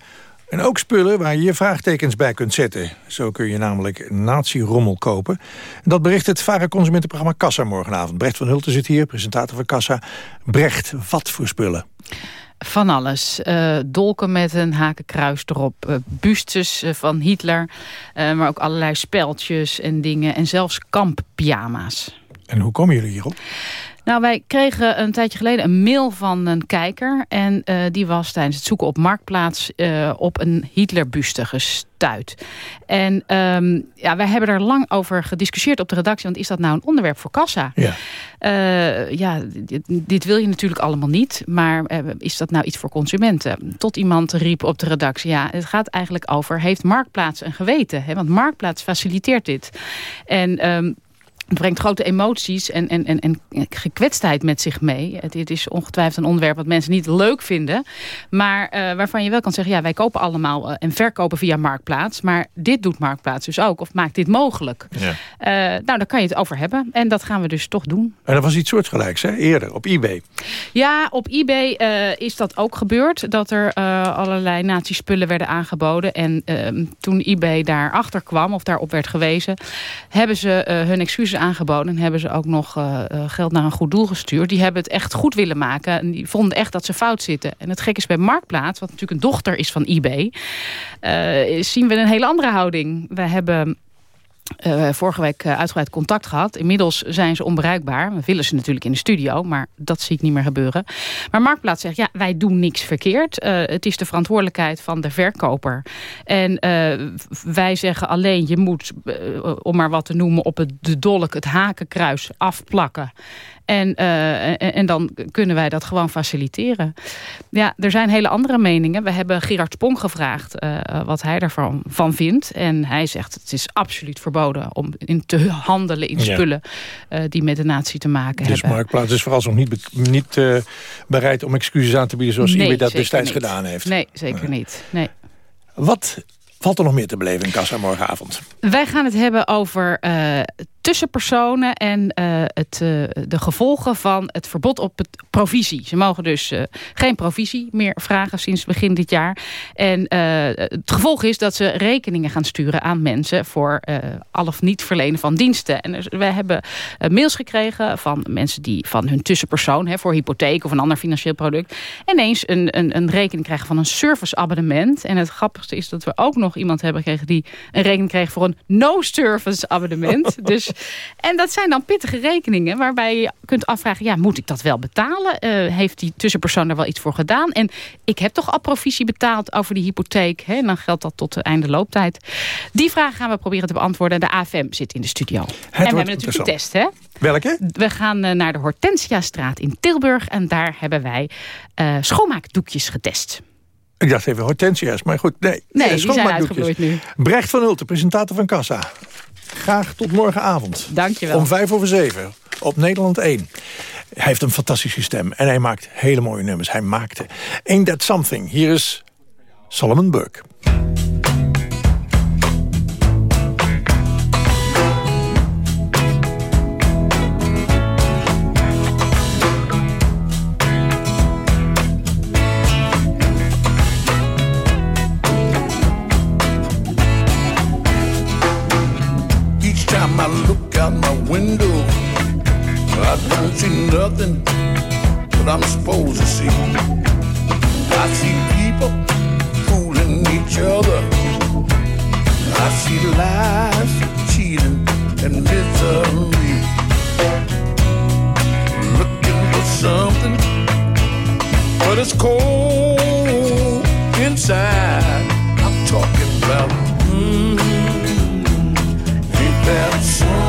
En ook spullen waar je je vraagtekens bij kunt zetten. Zo kun je namelijk nazi-rommel kopen. Dat bericht het Vara Consumentenprogramma Kassa morgenavond. Brecht van Hulten zit hier, presentator van Kassa. Brecht, wat voor spullen? Van alles. Uh, dolken met een hakenkruis erop. Uh, bustes uh, van Hitler. maar ook allerlei speltjes en dingen. En zelfs kamppyjama's. En hoe komen jullie hierop? Nou, wij kregen een tijdje geleden een mail van een kijker. En uh, die was tijdens het zoeken op Marktplaats uh, op een Hitlerbuste gestuit. En um, ja, wij hebben er lang over gediscussieerd op de redactie. Want is dat nou een onderwerp voor kassa? Ja, uh, ja dit, dit, wil je natuurlijk allemaal niet. Maar is dat nou iets voor consumenten? Tot iemand riep op de redactie. Ja, het gaat eigenlijk over, heeft Marktplaats een geweten? Hè? Want Marktplaats faciliteert dit. En... Um, het brengt grote emoties en, en, en, en gekwetstheid met zich mee. Dit is ongetwijfeld een onderwerp wat mensen niet leuk vinden. Maar uh, waarvan je wel kan zeggen... ja, wij kopen allemaal uh, en verkopen via Marktplaats. Maar dit doet Marktplaats dus ook. Of maakt dit mogelijk. Ja. Uh, nou, daar kan je het over hebben. En dat gaan we dus toch doen. En dat was iets soortgelijks, hè? Eerder, op eBay. Ja, op eBay is dat ook gebeurd. Dat er allerlei nazi-spullen werden aangeboden. En ehm, toen eBay daarachter kwam, of daarop werd gewezen... hebben ze hun excuses aangeboden. En hebben ze ook nog uh, geld naar een goed doel gestuurd. Die hebben het echt goed willen maken. En die vonden echt dat ze fout zitten. En het gek is bij Marktplaats, wat natuurlijk een dochter is van eBay... Uh, zien we een hele andere houding. We hebben uh, vorige week uh, uitgebreid contact gehad. Inmiddels zijn ze onbereikbaar. We willen ze natuurlijk in de studio, maar dat zie ik niet meer gebeuren. Maar Marktplaats zegt, ja, wij doen niks verkeerd. Uh, het is de verantwoordelijkheid van de verkoper. En wij zeggen alleen, je moet, om maar wat te noemen... op het, de dolk het hakenkruis afplakken. En, uh, en, en, dan kunnen wij dat gewoon faciliteren. Ja, er zijn hele andere meningen. We hebben Gerard Spong gevraagd uh, wat hij ervan van vindt. En hij zegt het is absoluut verboden om in te handelen in spullen ja. uh, die met de natie te maken dus hebben. Dus Marktplaats is vooral nog niet, niet bereid om excuses aan te bieden zoals nee, dat destijds niet. gedaan heeft. Nee, zeker niet. Nee. Wat valt er nog meer te beleven in Kassa morgenavond? Wij gaan het hebben over tussenpersonen en uh, het, uh, de gevolgen van het verbod op het provisie. Ze mogen dus uh, geen provisie meer vragen sinds begin dit jaar. En het gevolg is dat ze rekeningen gaan sturen aan mensen... voor al of niet verlenen van diensten. En dus, wij hebben mails gekregen van mensen die van hun tussenpersoon... Hè, voor hypotheek of een ander financieel product... ineens een, een, een rekening krijgen van een serviceabonnement. En het grappigste is dat we ook nog iemand hebben gekregen... die een rekening kreeg voor een no-service abonnement. dus en dat zijn dan pittige rekeningen waarbij je kunt afvragen... ja, moet ik dat wel betalen? Uh, heeft die tussenpersoon er wel iets voor gedaan? En ik heb toch al provisie betaald over die hypotheek. Hè? En dan geldt dat tot de einde looptijd. Die vraag gaan we proberen te beantwoorden. De AFM zit in de studio. Het en we hebben natuurlijk een test, hè? Welke? We gaan uh, naar de Hortensiastraat in Tilburg. En daar hebben wij uh, schoonmaakdoekjes getest. Ik dacht even hortensia's, maar goed, nee. Nee, die zijn uitgebloeid nu. Brecht van Ulte, presentator van Kassa. Graag tot morgenavond. Dankjewel. Om vijf over zeven op Nederland 1. Hij heeft een fantastische stem en hij maakt hele mooie nummers. Hij maakte Ain't That Something. Hier is Solomon Burke. I'm supposed to see. I see people fooling each other. I see lies, cheating, and misery. Looking for something, but it's cold inside. I'm talking about. Mm, that something?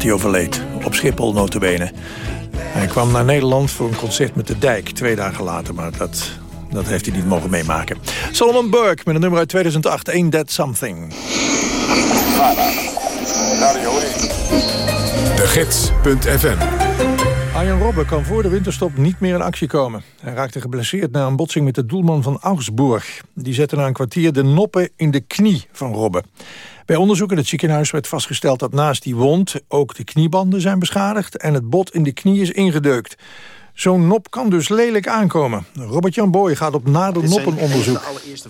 Dat hij overleed. Op Schiphol notabene. Hij kwam naar Nederland voor een concert met de Dijk. Twee dagen later, maar dat, dat heeft hij niet mogen meemaken. Solomon Burke met een nummer uit 2008. Ain't That Something. De Gids.fm Arjen Robben kan voor de winterstop niet meer in actie komen. Hij raakte geblesseerd na een botsing met de doelman van Augsburg. Die zette na een kwartier de noppen in de knie van Robben. Bij onderzoek in het ziekenhuis werd vastgesteld dat naast die wond... ook de kniebanden zijn beschadigd en het bot in de knie is ingedeukt. Zo'n nop kan dus lelijk aankomen. Robert-Jan Boy gaat op nader noppenonderzoek.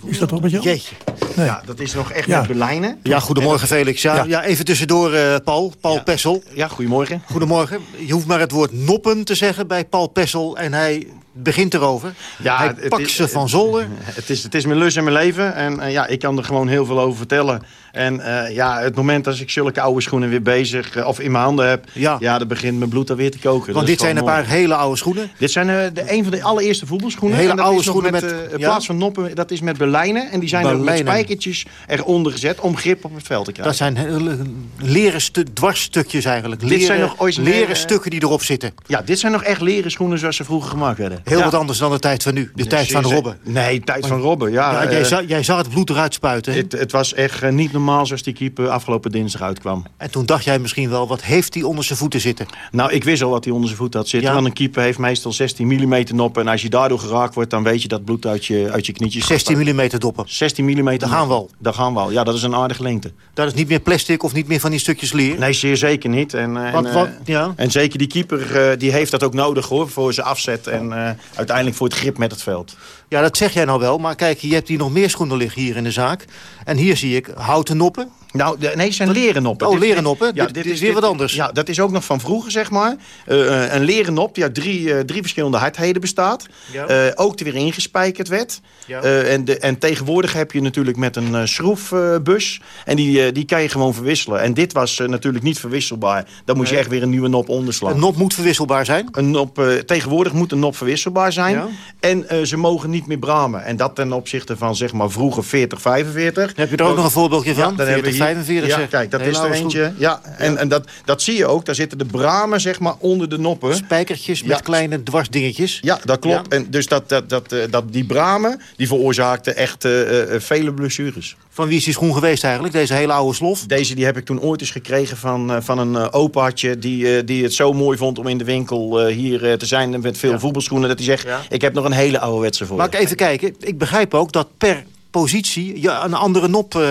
Is dat Robert-Jan? Jeetje. Ja, dat is nog echt Ja. met Berlijnen. Ja, goedemorgen Felix. Ja, Ja. ja. even tussendoor, eh, Paul. Paul Pessel. Ja, goedemorgen. Goedemorgen. Je hoeft maar het woord noppen te zeggen bij Paul Pessel... en hij begint erover. Ja, hij pakt ze van zolder. Het is, het is mijn lust en mijn leven. En ja, ik kan er gewoon heel veel over vertellen. En eh, ja, het moment als ik zulke oude schoenen weer bezig... eh, of in mijn handen heb... Ja, dan begint mijn bloed alweer te koken. Want dit zijn een paar hele oude schoenen. Dit zijn eh, de, een van de allereerste voetbalschoenen. Hele oude schoenen met... met- in ja. plaats van noppen, dat is met Berlijnen. En die zijn er met spijkertjes eronder gezet... om grip op het veld te krijgen. Dat zijn leren stu dwarsstukjes eigenlijk. Dit zijn nog originele- leren stukken die erop zitten. Ja, dit zijn nog echt leren schoenen zoals ze vroeger gemaakt werden. Heel Ja. wat anders dan de tijd van nu. De Ja, tijd van Robben. Nee, tijd van Robben, ja. Ja, jij, zag, jij zag het bloed eruit spuiten. Het, het was echt niet normaal zoals die keeper afgelopen dinsdag uitkwam. En toen dacht jij misschien wel, wat heeft hij onder zijn voeten zitten? Nou, ik wist al wat hij onder zijn voet had zitten. Ja. Want een keeper heeft meestal 16 mm noppen. En als je daardoor geraakt wordt, dan weet je dat bloed uit je, uit je knietjes 16 mm doppen. 16 mm. Daar gaan we al. Daar gaan we al. Ja, dat is een aardige lengte. Dat is niet meer plastic of niet meer van die stukjes leer? Nee, zeer zeker niet. En, eh, Wat- en, wat- eh, ja. en zeker die keeper, eh, die heeft dat ook nodig hoor. Voor zijn afzet en uiteindelijk voor het grip met het veld. Ja, dat zeg jij nou wel. Maar kijk, je hebt hier nog meer schoenen liggen hier in de zaak. En hier zie ik houten noppen. Nou, de, nee, het zijn leren noppen. Oh, leren dit- noppen? Dit- dit is weer wat anders. Ja, dat is ook nog van vroeger, zeg maar. Eh, eh, een leren nop die uit drie, eh, drie verschillende hardheden bestaat. Ja. Ook er weer ingespijkerd werd. Ja. En, de, en tegenwoordig heb je natuurlijk met een schroefbus. en die, die kan je gewoon verwisselen. En dit was natuurlijk niet verwisselbaar. Dan moest je echt weer een nieuwe nop onderslaan. Een nop moet verwisselbaar zijn. Een nop, tegenwoordig moet een nop verwisselbaar zijn. Ja. En ze mogen niet meer bramen. En dat ten opzichte van zeg maar vroeger 40, 45. Heb je er ook nog een voorbeeldje van? dan hebben we 40, hier- 45 Ja, kijk, dat is er eentje. Ja, en, en dat, dat zie je ook. Daar zitten de bramen zeg maar onder de noppen. Spijkertjes met kleine dwarsdingetjes. Ja, dat klopt. En dus dat, dat, dat, eh, dat, die bramen die veroorzaakten echt eh, eh, vele blessures. Van wie is die schoen geweest eigenlijk? Deze hele oude slof? Deze die heb ik toen ooit eens gekregen van, van een opaatje... Die, die het zo mooi vond om in de winkel hier te zijn... met veel voetbalschoenen, dat hij zegt... ik heb nog een hele ouderwetse voor je. ik even kijken. Ik begrijp ook dat per positie je een andere nop eh,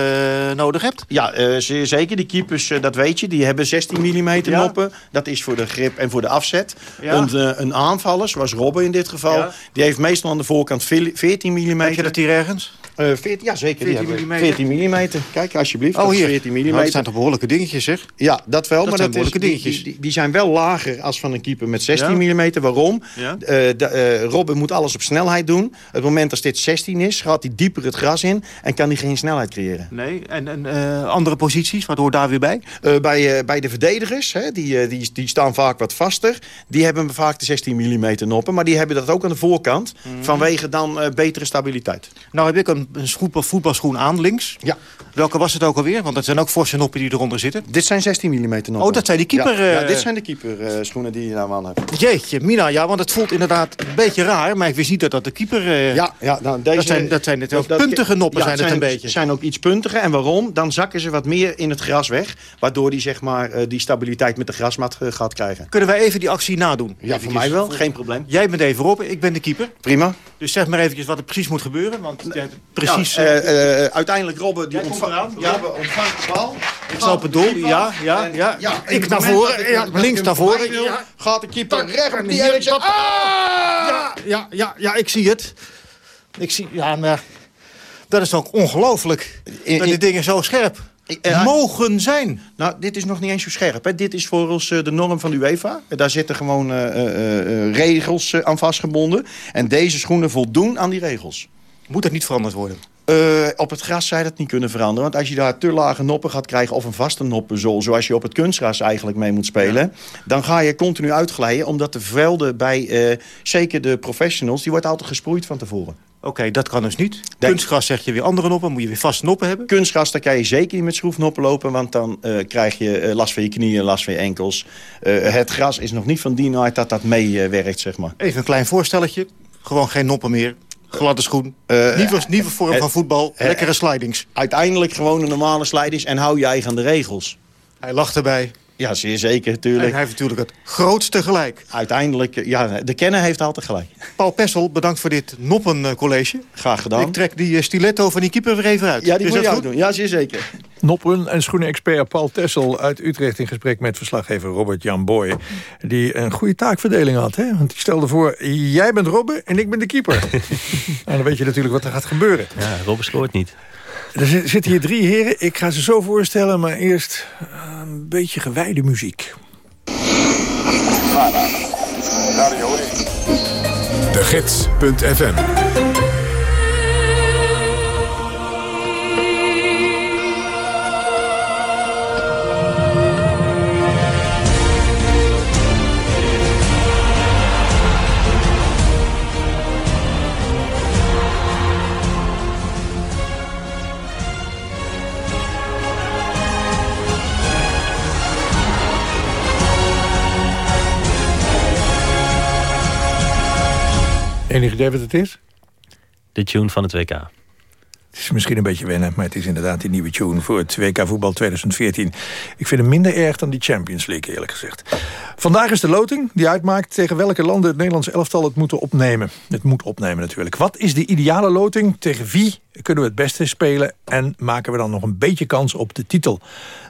nodig hebt. Ja, zeer zeker. Die keepers, eh, dat weet je, die hebben 16 mm Ja. noppen. Dat is voor de grip en voor de afzet. Ja. Een, een aanvaller, zoals Robben in dit geval... Ja. die heeft meestal aan de voorkant veer- 14 mm. Heb je dat hier ergens? Eh 14, ja, zeker. 14 die hebben mm. 14 mm. Kijk, alsjeblieft. Oh, dat hier. 14 mm. Nou, dat zijn toch behoorlijke dingetjes, zeg? Ja, dat wel. Dat maar zijn dat is, dingetjes. die, die, die zijn wel lager als van een keeper met 16 Ja. mm. Waarom? Ja. Eh, de, eh, Robben moet alles op snelheid doen. Het moment als dit 16 is, gaat hij dieper het gras in... en kan hij geen snelheid creëren. Nee, en, en eh, andere posities, wat hoort daar weer bij? Eh, bij, eh, bij de verdedigers, hè, die, eh, die, die staan vaak wat vaster. Die hebben vaak de 16 mm noppen. Maar die hebben dat ook aan de voorkant. Mhm. Vanwege dan eh, betere stabiliteit. Nou heb ik een, een schoen- voetbalschoen aan links. Ja. Welke was het ook alweer? Want dat zijn ook forse noppen die eronder zitten. Dit zijn 16 mm noppen. Oh, dat zijn die keeper... Ja, ja, eh, dit zijn de keeper eh, schoenen die je nou aan hebt. Jeetje, Mina, ja, want het voelt inderdaad een beetje raar. Maar ik wist niet dat dat de keeper... eh, Ja, ja nou, deze, dat zijn, dat zijn het wel puntige noppen, ja, zijn het een beetje. zijn ook iets puntiger. En waarom? Dan zakken ze wat meer in het gras weg. Waardoor die, zeg maar, die stabiliteit met de grasmat gaat krijgen. Kunnen wij even die actie nadoen? Ja, voor mij wel. Geen probleem. Jij bent even op, ik ben de keeper. Prima. Dus zeg maar eventjes wat er precies moet gebeuren. Want ja, precies... Ja, eh, eh, eh, uiteindelijk Robben die ontvangt, ja. Robben ontvangt de bal. ik snap het doel, ja, ja, En- ja. ja, ik naar voren, ik- ja, links naar voren. Gaat de keeper recht op die Eriksen. Ah! Ja, ja, ja, ja, ik zie het. Ik zie, ja, maar dat is toch ongelooflijk. Dat die in- dingen zo scherp eh, mogen zijn. Nou, dit is nog niet eens zo scherp. Hè. Dit is volgens eh, de norm van de UEFA. Daar zitten gewoon eh, regels aan vastgebonden. En deze schoenen voldoen aan die regels. Moet dat niet veranderd worden? Op het gras zou je dat niet kunnen veranderen. Want als je daar te lage noppen gaat krijgen... of een vaste noppenzool, zoals je op het kunstgras eigenlijk mee moet spelen... dan ga je continu uitglijden. Omdat de velden bij, zeker de professionals... die wordt altijd gesproeid van tevoren. Oké, dat kan dus niet. Kunstgras zeg je weer andere noppen, moet je weer vaste noppen hebben. Kunstgras, daar kan je zeker niet met schroefnoppen lopen... want dan eh, krijg je eh, last van je knieën, last van je enkels. Eh, het gras is nog niet van die aard dat dat meewerkt, zeg maar. Even een klein voorstelletje. Gewoon geen noppen meer. Gladde schoen. Eh, nieuwe, nieuwe vorm van voetbal. Lekkere slidings. Uiteindelijk gewoon een normale slidings en hou je eigen aan de regels. Hij lacht erbij. Ja, zeer zeker, natuurlijk. En hij heeft natuurlijk het grootste gelijk. Uiteindelijk, ja, de kenner heeft altijd gelijk. Paul Pessel, bedankt voor dit noppencollege. Graag gedaan. Ik trek die eh, stiletto van die keeper weer even uit. Ja, die Is moet je ook goed? doen. Ja, zeer zeker. Noppen en schoenenexpert Paul Tessel uit Utrecht... in gesprek met verslaggever Robert-Jan Boy... die een goede taakverdeling had. Hè? Want die stelde voor, jij bent Robben en ik ben de keeper. en dan weet je natuurlijk wat er gaat gebeuren. Ja, Robben scoort niet. Er zi- zitten hier drie heren. Ik ga ze zo voorstellen, maar eerst eh, een beetje gewijde muziek. De Gids.fm Enig idee wat het is? De tune van het WK. Het is misschien een beetje wennen, maar het is inderdaad die nieuwe tune... voor het WK Voetbal 2014. Ik vind hem minder erg dan die Champions League, eerlijk gezegd. Vandaag is de loting die uitmaakt tegen welke landen het Nederlands elftal het moeten opnemen. Het moet opnemen natuurlijk. Wat is de ideale loting? Tegen wie kunnen we het beste spelen? En maken we dan nog een beetje kans op de titel?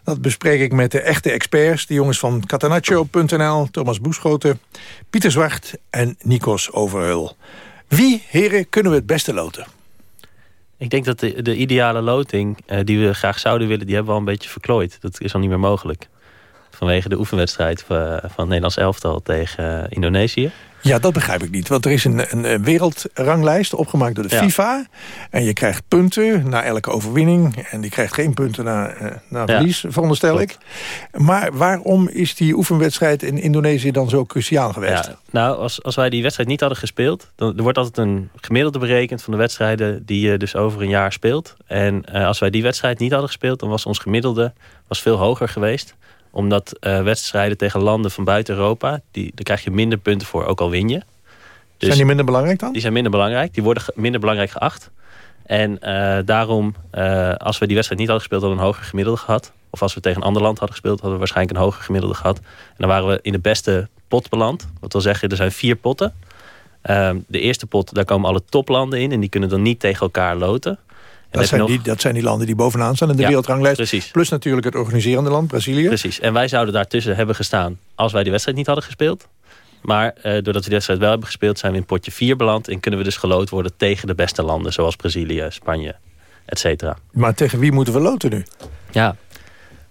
Dat bespreek ik met de echte experts. De jongens van Catenaccio.nl, Thomas Boeschoten, Pieter Zwart en Nikos Overhul. Wie, heren, kunnen we het beste loten? Ik denk dat de, de ideale loting eh, die we graag zouden willen... die hebben we al een beetje verklooid. Dat is al niet meer mogelijk. Vanwege de oefenwedstrijd van, van het Nederlands elftal tegen eh, Indonesië. Ja, dat begrijp ik niet. Want er is een, een, wereldranglijst opgemaakt door de Ja. FIFA. En je krijgt punten na elke overwinning. En die krijgt geen punten na, eh, na Ja. verlies, veronderstel ik. Maar waarom is die oefenwedstrijd in Indonesië dan zo cruciaal geweest? Ja, nou, als, als wij die wedstrijd niet hadden gespeeld... dan er wordt altijd een gemiddelde berekend van de wedstrijden... die je dus over een jaar speelt. En eh, als wij die wedstrijd niet hadden gespeeld... dan was ons gemiddelde was veel hoger geweest omdat eh, wedstrijden tegen landen van buiten Europa... Die, daar krijg je minder punten voor, ook al win je. Dus Zijn die minder belangrijk dan? Die zijn minder belangrijk. Die worden minder belangrijk geacht. En eh, daarom, eh, als we die wedstrijd niet hadden gespeeld... hadden we een hoger gemiddelde gehad. Of als we tegen een ander land hadden gespeeld... hadden we waarschijnlijk een hoger gemiddelde gehad. En dan waren we in de beste pot beland. Wat wil zeggen, er zijn vier potten. Ehm, de eerste pot, daar komen alle toplanden in... en die kunnen dan niet tegen elkaar loten. Dat zijn, nog- die, dat zijn die landen die bovenaan staan in de Ja, wereldranglijst. precies. Plus natuurlijk het organiserende land, Brazilië. Precies. En wij zouden daartussen hebben gestaan als wij die wedstrijd niet hadden gespeeld. Maar eh, doordat we die wedstrijd wel hebben gespeeld... zijn we in potje 4 beland... en kunnen we dus geloot worden tegen de beste landen... zoals Brazilië, Spanje, et cetera. Maar tegen wie moeten we loten nu? Ja,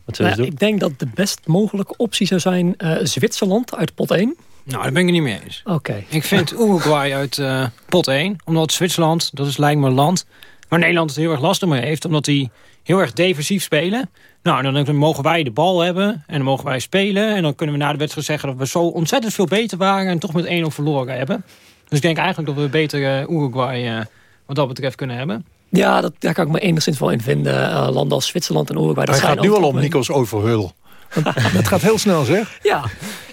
wat zullen we Nou, doen? ik denk dat de best mogelijke optie zou zijn eh, Zwitserland uit pot 1. Nou, daar ben ik het niet mee eens. Oké. Ik vind Uruguay uit eh, pot 1. Omdat Zwitserland, dat is lijkt me een land... waar Nederland het heel erg lastig mee heeft. Omdat die heel erg defensief spelen. Nou, dan, dan mogen wij de bal hebben. En dan mogen wij spelen. En dan kunnen we na de wedstrijd zeggen... dat we zo ontzettend veel beter waren... en toch met 1-0 verloren hebben. Dus ik denk eigenlijk dat we beter eh, Uruguay... eh, wat dat betreft kunnen hebben. Ja, dat, daar kan ik me enigszins wel in vinden. Eh, landen als Zwitserland en Uruguay. Dat Hij gaat nu al om. Nikos Overhul. Het gaat heel snel, zeg. Ja,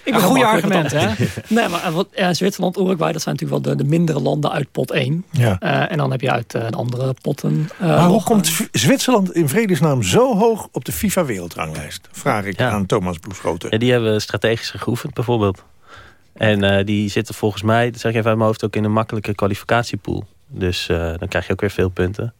ik Een goede argument, betreft. Nee, maar eh, wat, eh, Zwitserland, Uruguay, dat zijn natuurlijk wel de, de mindere landen uit pot 1. Ja. Eh, en dan heb je uit de andere potten... eh, maar hoe komt Zwitserland in vredesnaam zo hoog op de FIFA-wereldranglijst? Vraag ik aan Thomas Bloeschoten. Ja, die hebben strategisch geoefend bijvoorbeeld. En eh, die zitten volgens mij, dat zeg ik even uit mijn hoofd... ook in een makkelijke kwalificatiepool. Dus eh, dan krijg je ook weer veel punten.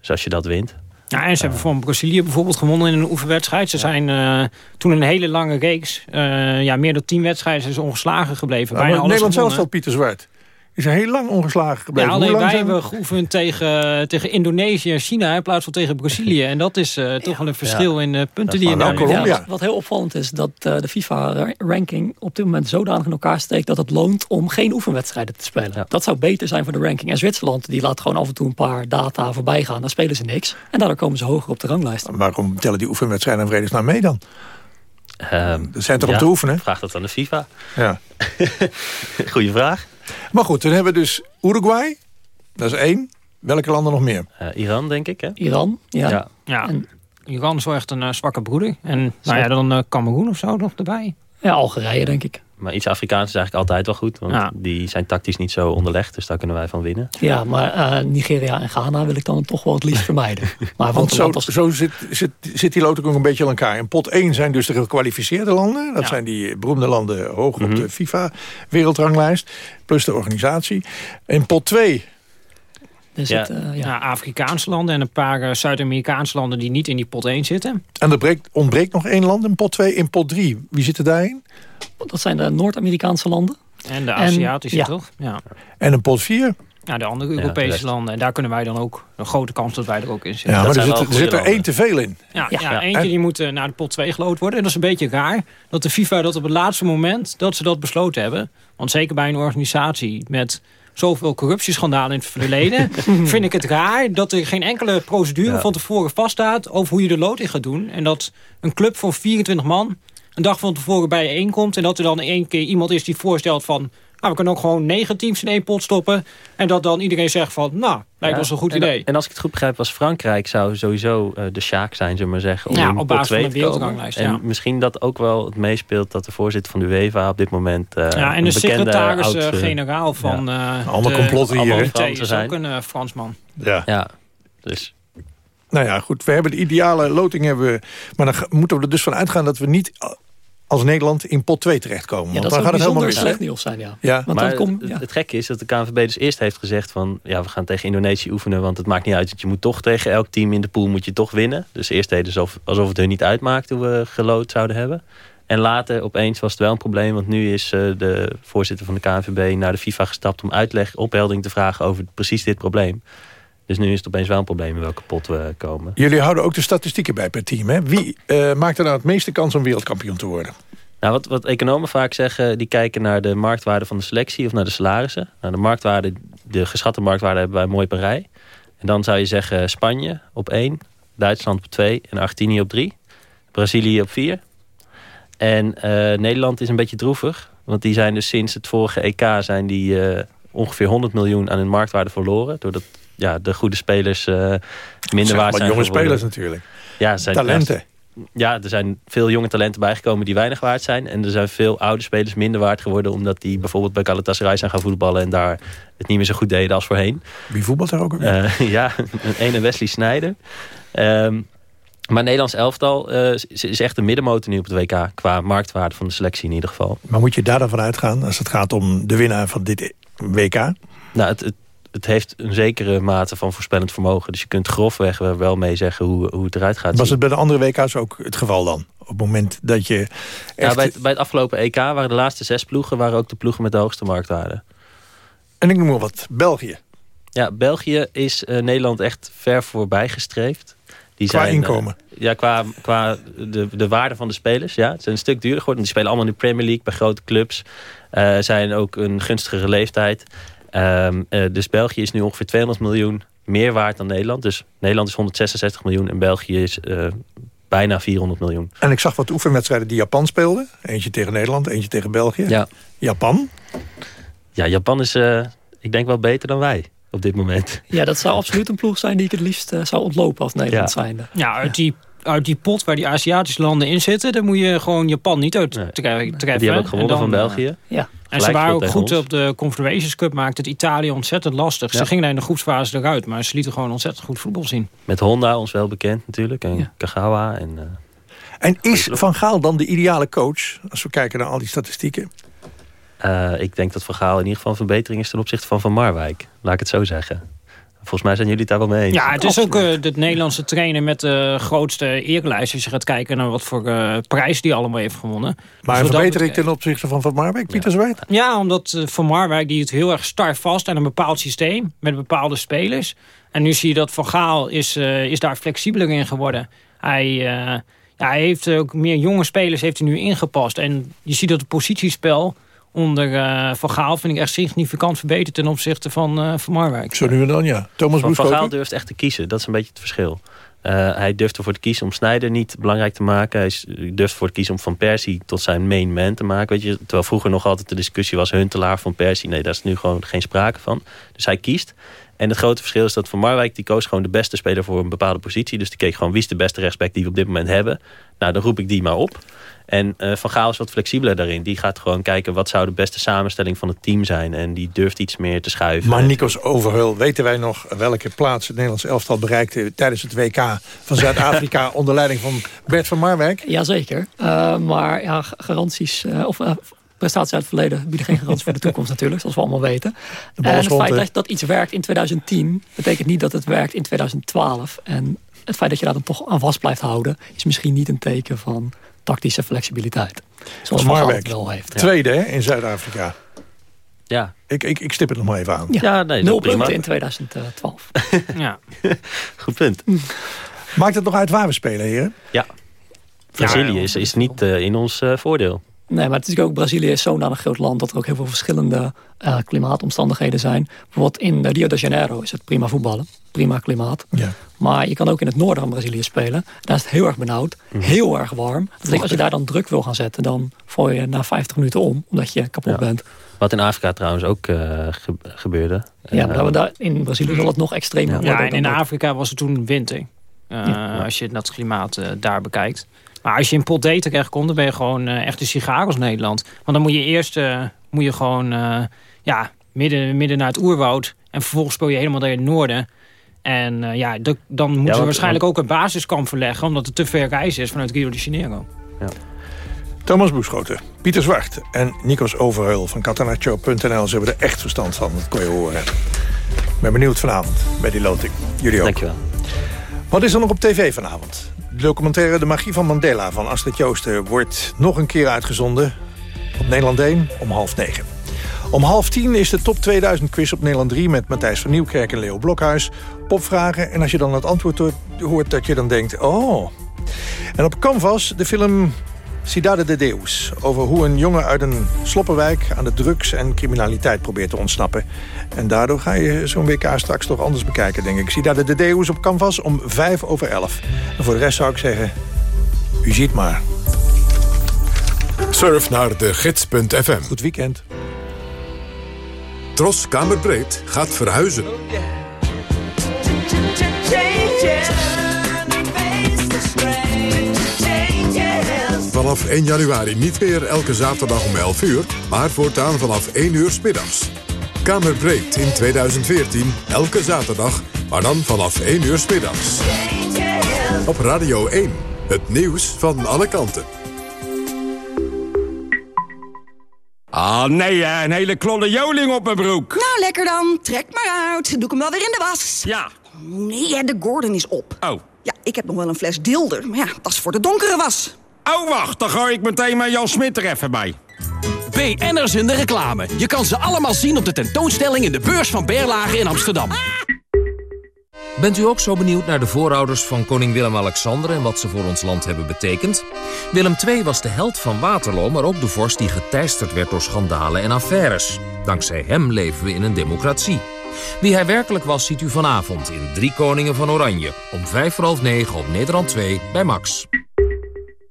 Dus als je dat wint. Ja, en ze hebben van Brazilië bijvoorbeeld gewonnen in een oefenwedstrijd. Ze zijn eh, toen een hele lange reeks, eh, ja, meer dan tien wedstrijden, zijn ongeslagen gebleven. Ja, Bijna alles Nederland zelf al Pieter Zwart. Is heel lang ongeslagen Ja, gebleven. alleen Hoe lang wij zijn we- hebben geoefend tegen, tegen Indonesië en China in plaats van tegen Brazilië. En dat is eh, toch wel een verschil in de punten die je Ja, daar hebt. wat, wat heel opvallend is, dat eh, de FIFA-ranking op dit moment zodanig in elkaar steekt... dat het loont om geen oefenwedstrijden te spelen. Dat zou beter zijn voor de ranking. En Zwitserland die laat gewoon af en toe een paar data voorbij gaan. Dan spelen ze niks. En daardoor komen ze hoger op de ranglijst. Waarom tellen die oefenwedstrijden en vredesnaam mee dan? dat zijn toch om ja, te oefenen? Vraag dat aan de FIFA. Ja. Goeie vraag. Maar goed, dan hebben we dus Uruguay. Dat is één. Welke landen nog meer? Eh, Iran, denk ik, hè? Iran, ja. Ja. Ja, Iran is wel echt een eh, zwakke broeder. En nou ja, dan eh Cameroen of zo nog erbij. Ja, Algerije denk ik. Maar iets Afrikaans is eigenlijk altijd wel goed. Want Ja. die zijn tactisch niet zo onderlegd. Dus daar kunnen wij van winnen. Ja, maar eh, Nigeria en Ghana wil ik dan toch wel het liefst vermijden. Maar Want zo, als- zo zit, zit, zit die loting ook een beetje aan elkaar. In pot 1 zijn dus de gekwalificeerde landen. Dat Ja. zijn die beroemde landen hoog Mhm. op de FIFA-wereldranglijst. Plus de organisatie. In pot 2 Er Ja. zit, eh, Ja, Afrikaanse landen en een paar eh, Zuid-Amerikaanse landen die niet in die pot 1 zitten. En er breekt, ontbreekt nog één land in pot 2. In pot 3, wie zit er daarin? Dat zijn de Noord-Amerikaanse landen. En de En- Aziatische, ja. toch? Ja. En in pot 4? Ja, de andere Europese landen. En daar kunnen wij dan ook een grote kans dat wij er ook in zitten. Ja, maar er zit, er goede zit er landen. één te veel in. Ja, ja, Ja. eentje En- die moet eh, naar de pot 2 geloot worden. En dat is een beetje raar dat de FIFA dat op het laatste moment dat ze dat besloten hebben. Want zeker bij een organisatie met zoveel corruptieschandalen in het verleden... vind ik het raar dat er geen enkele procedure Ja. van tevoren vaststaat... over hoe je de loting gaat doen. En dat een club van 24 man een dag van tevoren bijeenkomt... en dat er dan in één keer iemand is die voorstelt van... Nou, we kunnen ook gewoon negen teams in één pot stoppen. En dat dan iedereen zegt van, nou, lijkt Ja, ons een goed en, idee. En als ik het goed begrijp, was Frankrijk zou sowieso eh, de Sjaak zijn, zullen we maar zeggen. Om Ja, op basis van de wereldranglijst, En ja. misschien dat ook wel het meespeelt dat de voorzitter van de UEFA op dit moment... eh, Ja, en een de bekende oud, eh, secretaris-generaal van eh Allemaal de complotten hier, is zijn. ook een Fransman. Ja. Ja, dus... Nou ja, goed. We hebben de ideale loting. Hebben we, maar dan moeten we er dus van uitgaan dat we niet als Nederland in pot 2 terechtkomen. Ja, Want dat dan gaat het helemaal mis. slecht nieuws zijn, ja. Ja. Want maar dan kom, ja. het gekke is dat de KNVB dus eerst heeft gezegd van... ja, we gaan tegen Indonesië oefenen, want het maakt niet uit... dat je moet toch tegen elk team in de pool moet je toch winnen. Dus eerst deden ze alsof, alsof het hun niet uitmaakt hoe we gelood zouden hebben. En later opeens was het wel een probleem... want nu is eh, de voorzitter van de KNVB naar de FIFA gestapt... om uitleg, opheldering te vragen over precies dit probleem. Dus nu is het opeens wel een probleem in welke pot we komen. Jullie houden ook de statistieken bij per team. Hè? Wie eh, maakt er nou het meeste kans om wereldkampioen te worden? Nou, wat, wat economen vaak zeggen, die kijken naar de marktwaarde van de selectie of naar de salarissen. Nou, de marktwaarde, de geschatte marktwaarde hebben wij mooi een rij. En dan zou je zeggen Spanje op 1, Duitsland op 2 en Argentinië op 3. Brazilië op 4. En eh, Nederland is een beetje droevig. Want die zijn dus sinds het vorige EK zijn die, eh, ongeveer 100 miljoen aan hun marktwaarde verloren. Doordat ja, de goede spelers eh, minder waard maar zijn jonge geworden. spelers natuurlijk. Ja, zijn, Talenten. ja, er zijn veel jonge talenten bijgekomen die weinig waard zijn. En er zijn veel oude spelers minder waard geworden... omdat die bijvoorbeeld bij Galatasaray zijn gaan voetballen... en daar het niet meer zo goed deden als voorheen. Wie voetbalt daar ook? alweer? Eh, ja, een ene Wesley Sneijder. Ehm, maar Nederlands elftal eh, is- echt de middenmotor nu op het WK... qua marktwaarde van de selectie in ieder geval. Maar moet je daar dan van uitgaan als het gaat om de winnaar van dit WK? Nou, het, het, het heeft een zekere mate van voorspellend vermogen. Dus je kunt grofweg wel- wel mee zeggen hoe, hoe het eruit gaat Was zien. het bij de andere WK's ook het geval dan? Op het moment dat je Ja, bij, het, bij het afgelopen EK waren de laatste zes ploegen... waren ook de ploegen met de hoogste marktwaarde. En ik noem maar wat, België. Ja, België is eh, Nederland echt ver voorbij gestreefd. Die Qua zijn, inkomen. eh, ja, qua, qua de, de waarde van de spelers. Ja, het zijn een stuk duurder geworden. Die spelen allemaal in de Premier League bij grote clubs. Eh, zijn ook een gunstigere leeftijd. Ehm, eh, dus België is nu ongeveer 200 miljoen meer waard dan Nederland. Dus Nederland is 166 miljoen en België is eh, bijna 400 miljoen. En ik zag wat oefenwedstrijden die Japan speelde. Eentje tegen Nederland, eentje tegen België. Ja. Japan. Ja, Japan is, eh, ik denk wel beter dan wij op dit moment. ja, dat zou absoluut een ploeg zijn die ik het liefst zou ontlopen als Nederland Ja. zijnde. Ja, uit die, uit die pot waar die Aziatische landen in zitten... daar moet je gewoon Japan niet uit treffen. Die hebben ook gewonnen En van dan, eh, België. Ja. En ze waren ook goed op de Confederations Cup. Maakte het Italië ontzettend lastig. Ja. Ze gingen daar in de groepsfase eruit. Maar ze lieten gewoon ontzettend goed voetbal zien. Met Honda, ons wel bekend natuurlijk. En Kagawa. En, eh, En is Van Gaal dan de ideale coach? Als we kijken naar al die statistieken. Eh, ik denk dat Van Gaal in ieder geval een verbetering is ten opzichte van Van Marwijk. Laat ik het zo zeggen. Volgens mij zijn jullie het daar wel mee eens. Ja, het is ook eh, de Nederlandse trainer met de grootste eerlijst. Als je gaat kijken naar wat voor eh, prijs die allemaal heeft gewonnen. Maar Dus een dat verbetering ten opzichte van Van Marwijk, Pieter Zwijt? Ja, omdat eh, Van Marwijk die het heel erg star vast aan een bepaald systeem. Met bepaalde spelers. En nu zie je dat Van Gaal is, eh, is daar flexibeler in geworden. Hij, eh, ja, hij heeft ook meer jonge spelers heeft hij nu ingepast. En je ziet dat het positiespel onder eh, Van Gaal... vind ik echt significant verbeterd ten opzichte van eh Van Marwijk. Zo nu en dan, ja. Thomas Van, van? Gaal durft echt te kiezen. Dat is een beetje het verschil. Eh, hij durft ervoor te kiezen om Sneijder niet belangrijk te maken. Hij durft ervoor te kiezen om Van Persie tot zijn main man te maken. Weet je, terwijl vroeger nog altijd de discussie was... Huntelaar van Persie. Nee, daar is nu gewoon geen sprake van. Dus hij kiest. En het grote verschil is dat Van Marwijk... die koos gewoon de beste speler voor een bepaalde positie. Dus die keek gewoon wie is de beste rechtsback die we op dit moment hebben. Nou, dan roep ik die maar op. En uh, Van Gaal is wat flexibeler daarin. Die gaat gewoon kijken wat zou de beste samenstelling van het team zijn. En die durft iets meer te schuiven. Maar Nikos Overhul, weten wij nog welke plaats het Nederlands elftal bereikte... tijdens het WK van Zuid-Afrika onder leiding van Bert van Marwijk? Jazeker. Uh, maar ja, garanties... Uh, of, prestaties uit het verleden bieden geen garantie voor de toekomst natuurlijk, zoals we allemaal weten. En het feit dat, dat iets werkt in 2010, betekent niet dat het werkt in 2012. En het feit dat je daar dan toch aan vast blijft houden, is misschien niet een teken van tactische flexibiliteit. Zoals Marwijk wel heeft. Tweede hè, in Zuid-Afrika. Ja. Ik, ik, ik stip het nog maar even aan. Ja, ja nee, Nul punten in 2012. ja. Goed punt. Maakt het nog uit waar we spelen, heren? Ja. Brazilië is, is niet uh, in ons uh, voordeel. Nee, maar het is ook Brazilië is zo'n groot land dat er ook heel veel verschillende uh, klimaatomstandigheden zijn. Bijvoorbeeld in Rio de Janeiro is het prima voetballen, prima klimaat. Ja. Maar je kan ook in het noorden van Brazilië spelen. Daar is het heel erg benauwd, mm. heel erg warm. Dus als je daar dan druk wil gaan zetten, dan val je na 50 minuten om, omdat je kapot ja. bent. Wat in Afrika trouwens ook uh, ge gebeurde. Ja, maar uh, daar, in Brazilië zal het nog extremer worden. Ja, en in Afrika was het toen winter. Ja. Als je het klimaat daar bekijkt. Maar als je in pot D terechtkomt, dan ben je gewoon uh, echt een sigaar als Nederland. Want dan moet je eerst uh, moet je gewoon uh, ja, midden, midden naar het oerwoud. En vervolgens speel je helemaal naar het noorden. En ja, dan moeten ja, we waarschijnlijk ook een basiskamp verleggen. Omdat het te ver reizen is vanuit Rio de Janeiro. Ja. Thomas Boeschoten, Pieter Zwart en Nikos Overheul van Catanaccio.nl. Ze hebben er echt verstand van, dat kon je horen. Ik ben benieuwd vanavond bij die loting. Jullie ook. Dankjewel. Wat is er nog op tv vanavond? De documentaire De Magie van Mandela van Astrid Joosten... wordt nog een keer uitgezonden op Nederland 1 om half negen. Om half tien is de Top 2000 quiz op Nederland 3... met Matthijs van Nieuwkerk en Leo Blokhuis. Popvragen en als je dan het antwoord hoort... dat je dan denkt, oh... En op Canvas de film Cidade de Deus. Over hoe een jongen uit een sloppenwijk aan de drugs en criminaliteit probeert te ontsnappen. En daardoor ga je zo'n WK straks toch anders bekijken, denk ik. Cidade de Deus op Canvas om vijf over elf. En voor de rest zou ik zeggen, u ziet maar. Surf naar de gids.fm. Goed weekend. Tros Kamerbreed gaat verhuizen. Vanaf 1 januari niet meer elke zaterdag om 11 uur... maar voortaan vanaf 1 uur s middags. Kamerbreed in 2014, elke zaterdag, maar dan vanaf 1 uur s middags. Op Radio 1, het nieuws van alle kanten. Ah, nee, een hele klolle joling op mijn broek. Nou, lekker dan. Trek maar uit. Doe ik hem wel weer in de was. Ja. Nee, de Gordon is op. Oh. Ja, ik heb nog wel een fles dilder. Maar ja, dat is voor de donkere was. Oh, wacht, dan gooi ik meteen mijn Jan Smit er even bij. BN'ers in de reclame. Je kan ze allemaal zien op de tentoonstelling in de beurs van Berlage in Amsterdam. Bent u ook zo benieuwd naar de voorouders van koning Willem-Alexander... en wat ze voor ons land hebben betekend? Willem II was de held van Waterloo, maar ook de vorst die geteisterd werd door schandalen en affaires. Dankzij hem leven we in een democratie. Wie hij werkelijk was, ziet u vanavond in Drie Koningen van Oranje... om vijf voor half negen op Nederland 2 bij Max.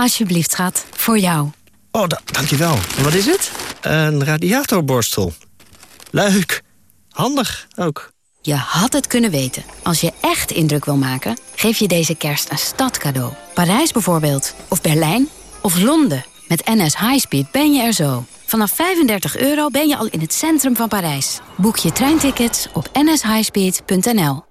Alsjeblieft, schat. Voor jou. Oh, dankjewel. En wat is het? Een radiatorborstel. Leuk. Handig ook. Je had het kunnen weten. Als je echt indruk wil maken, geef je deze kerst een stadcadeau. Parijs bijvoorbeeld. Of Berlijn. Of Londen. Met NS Highspeed ben je er zo. Vanaf 35 euro ben je al in het centrum van Parijs. Boek je treintickets op nshighspeed.nl.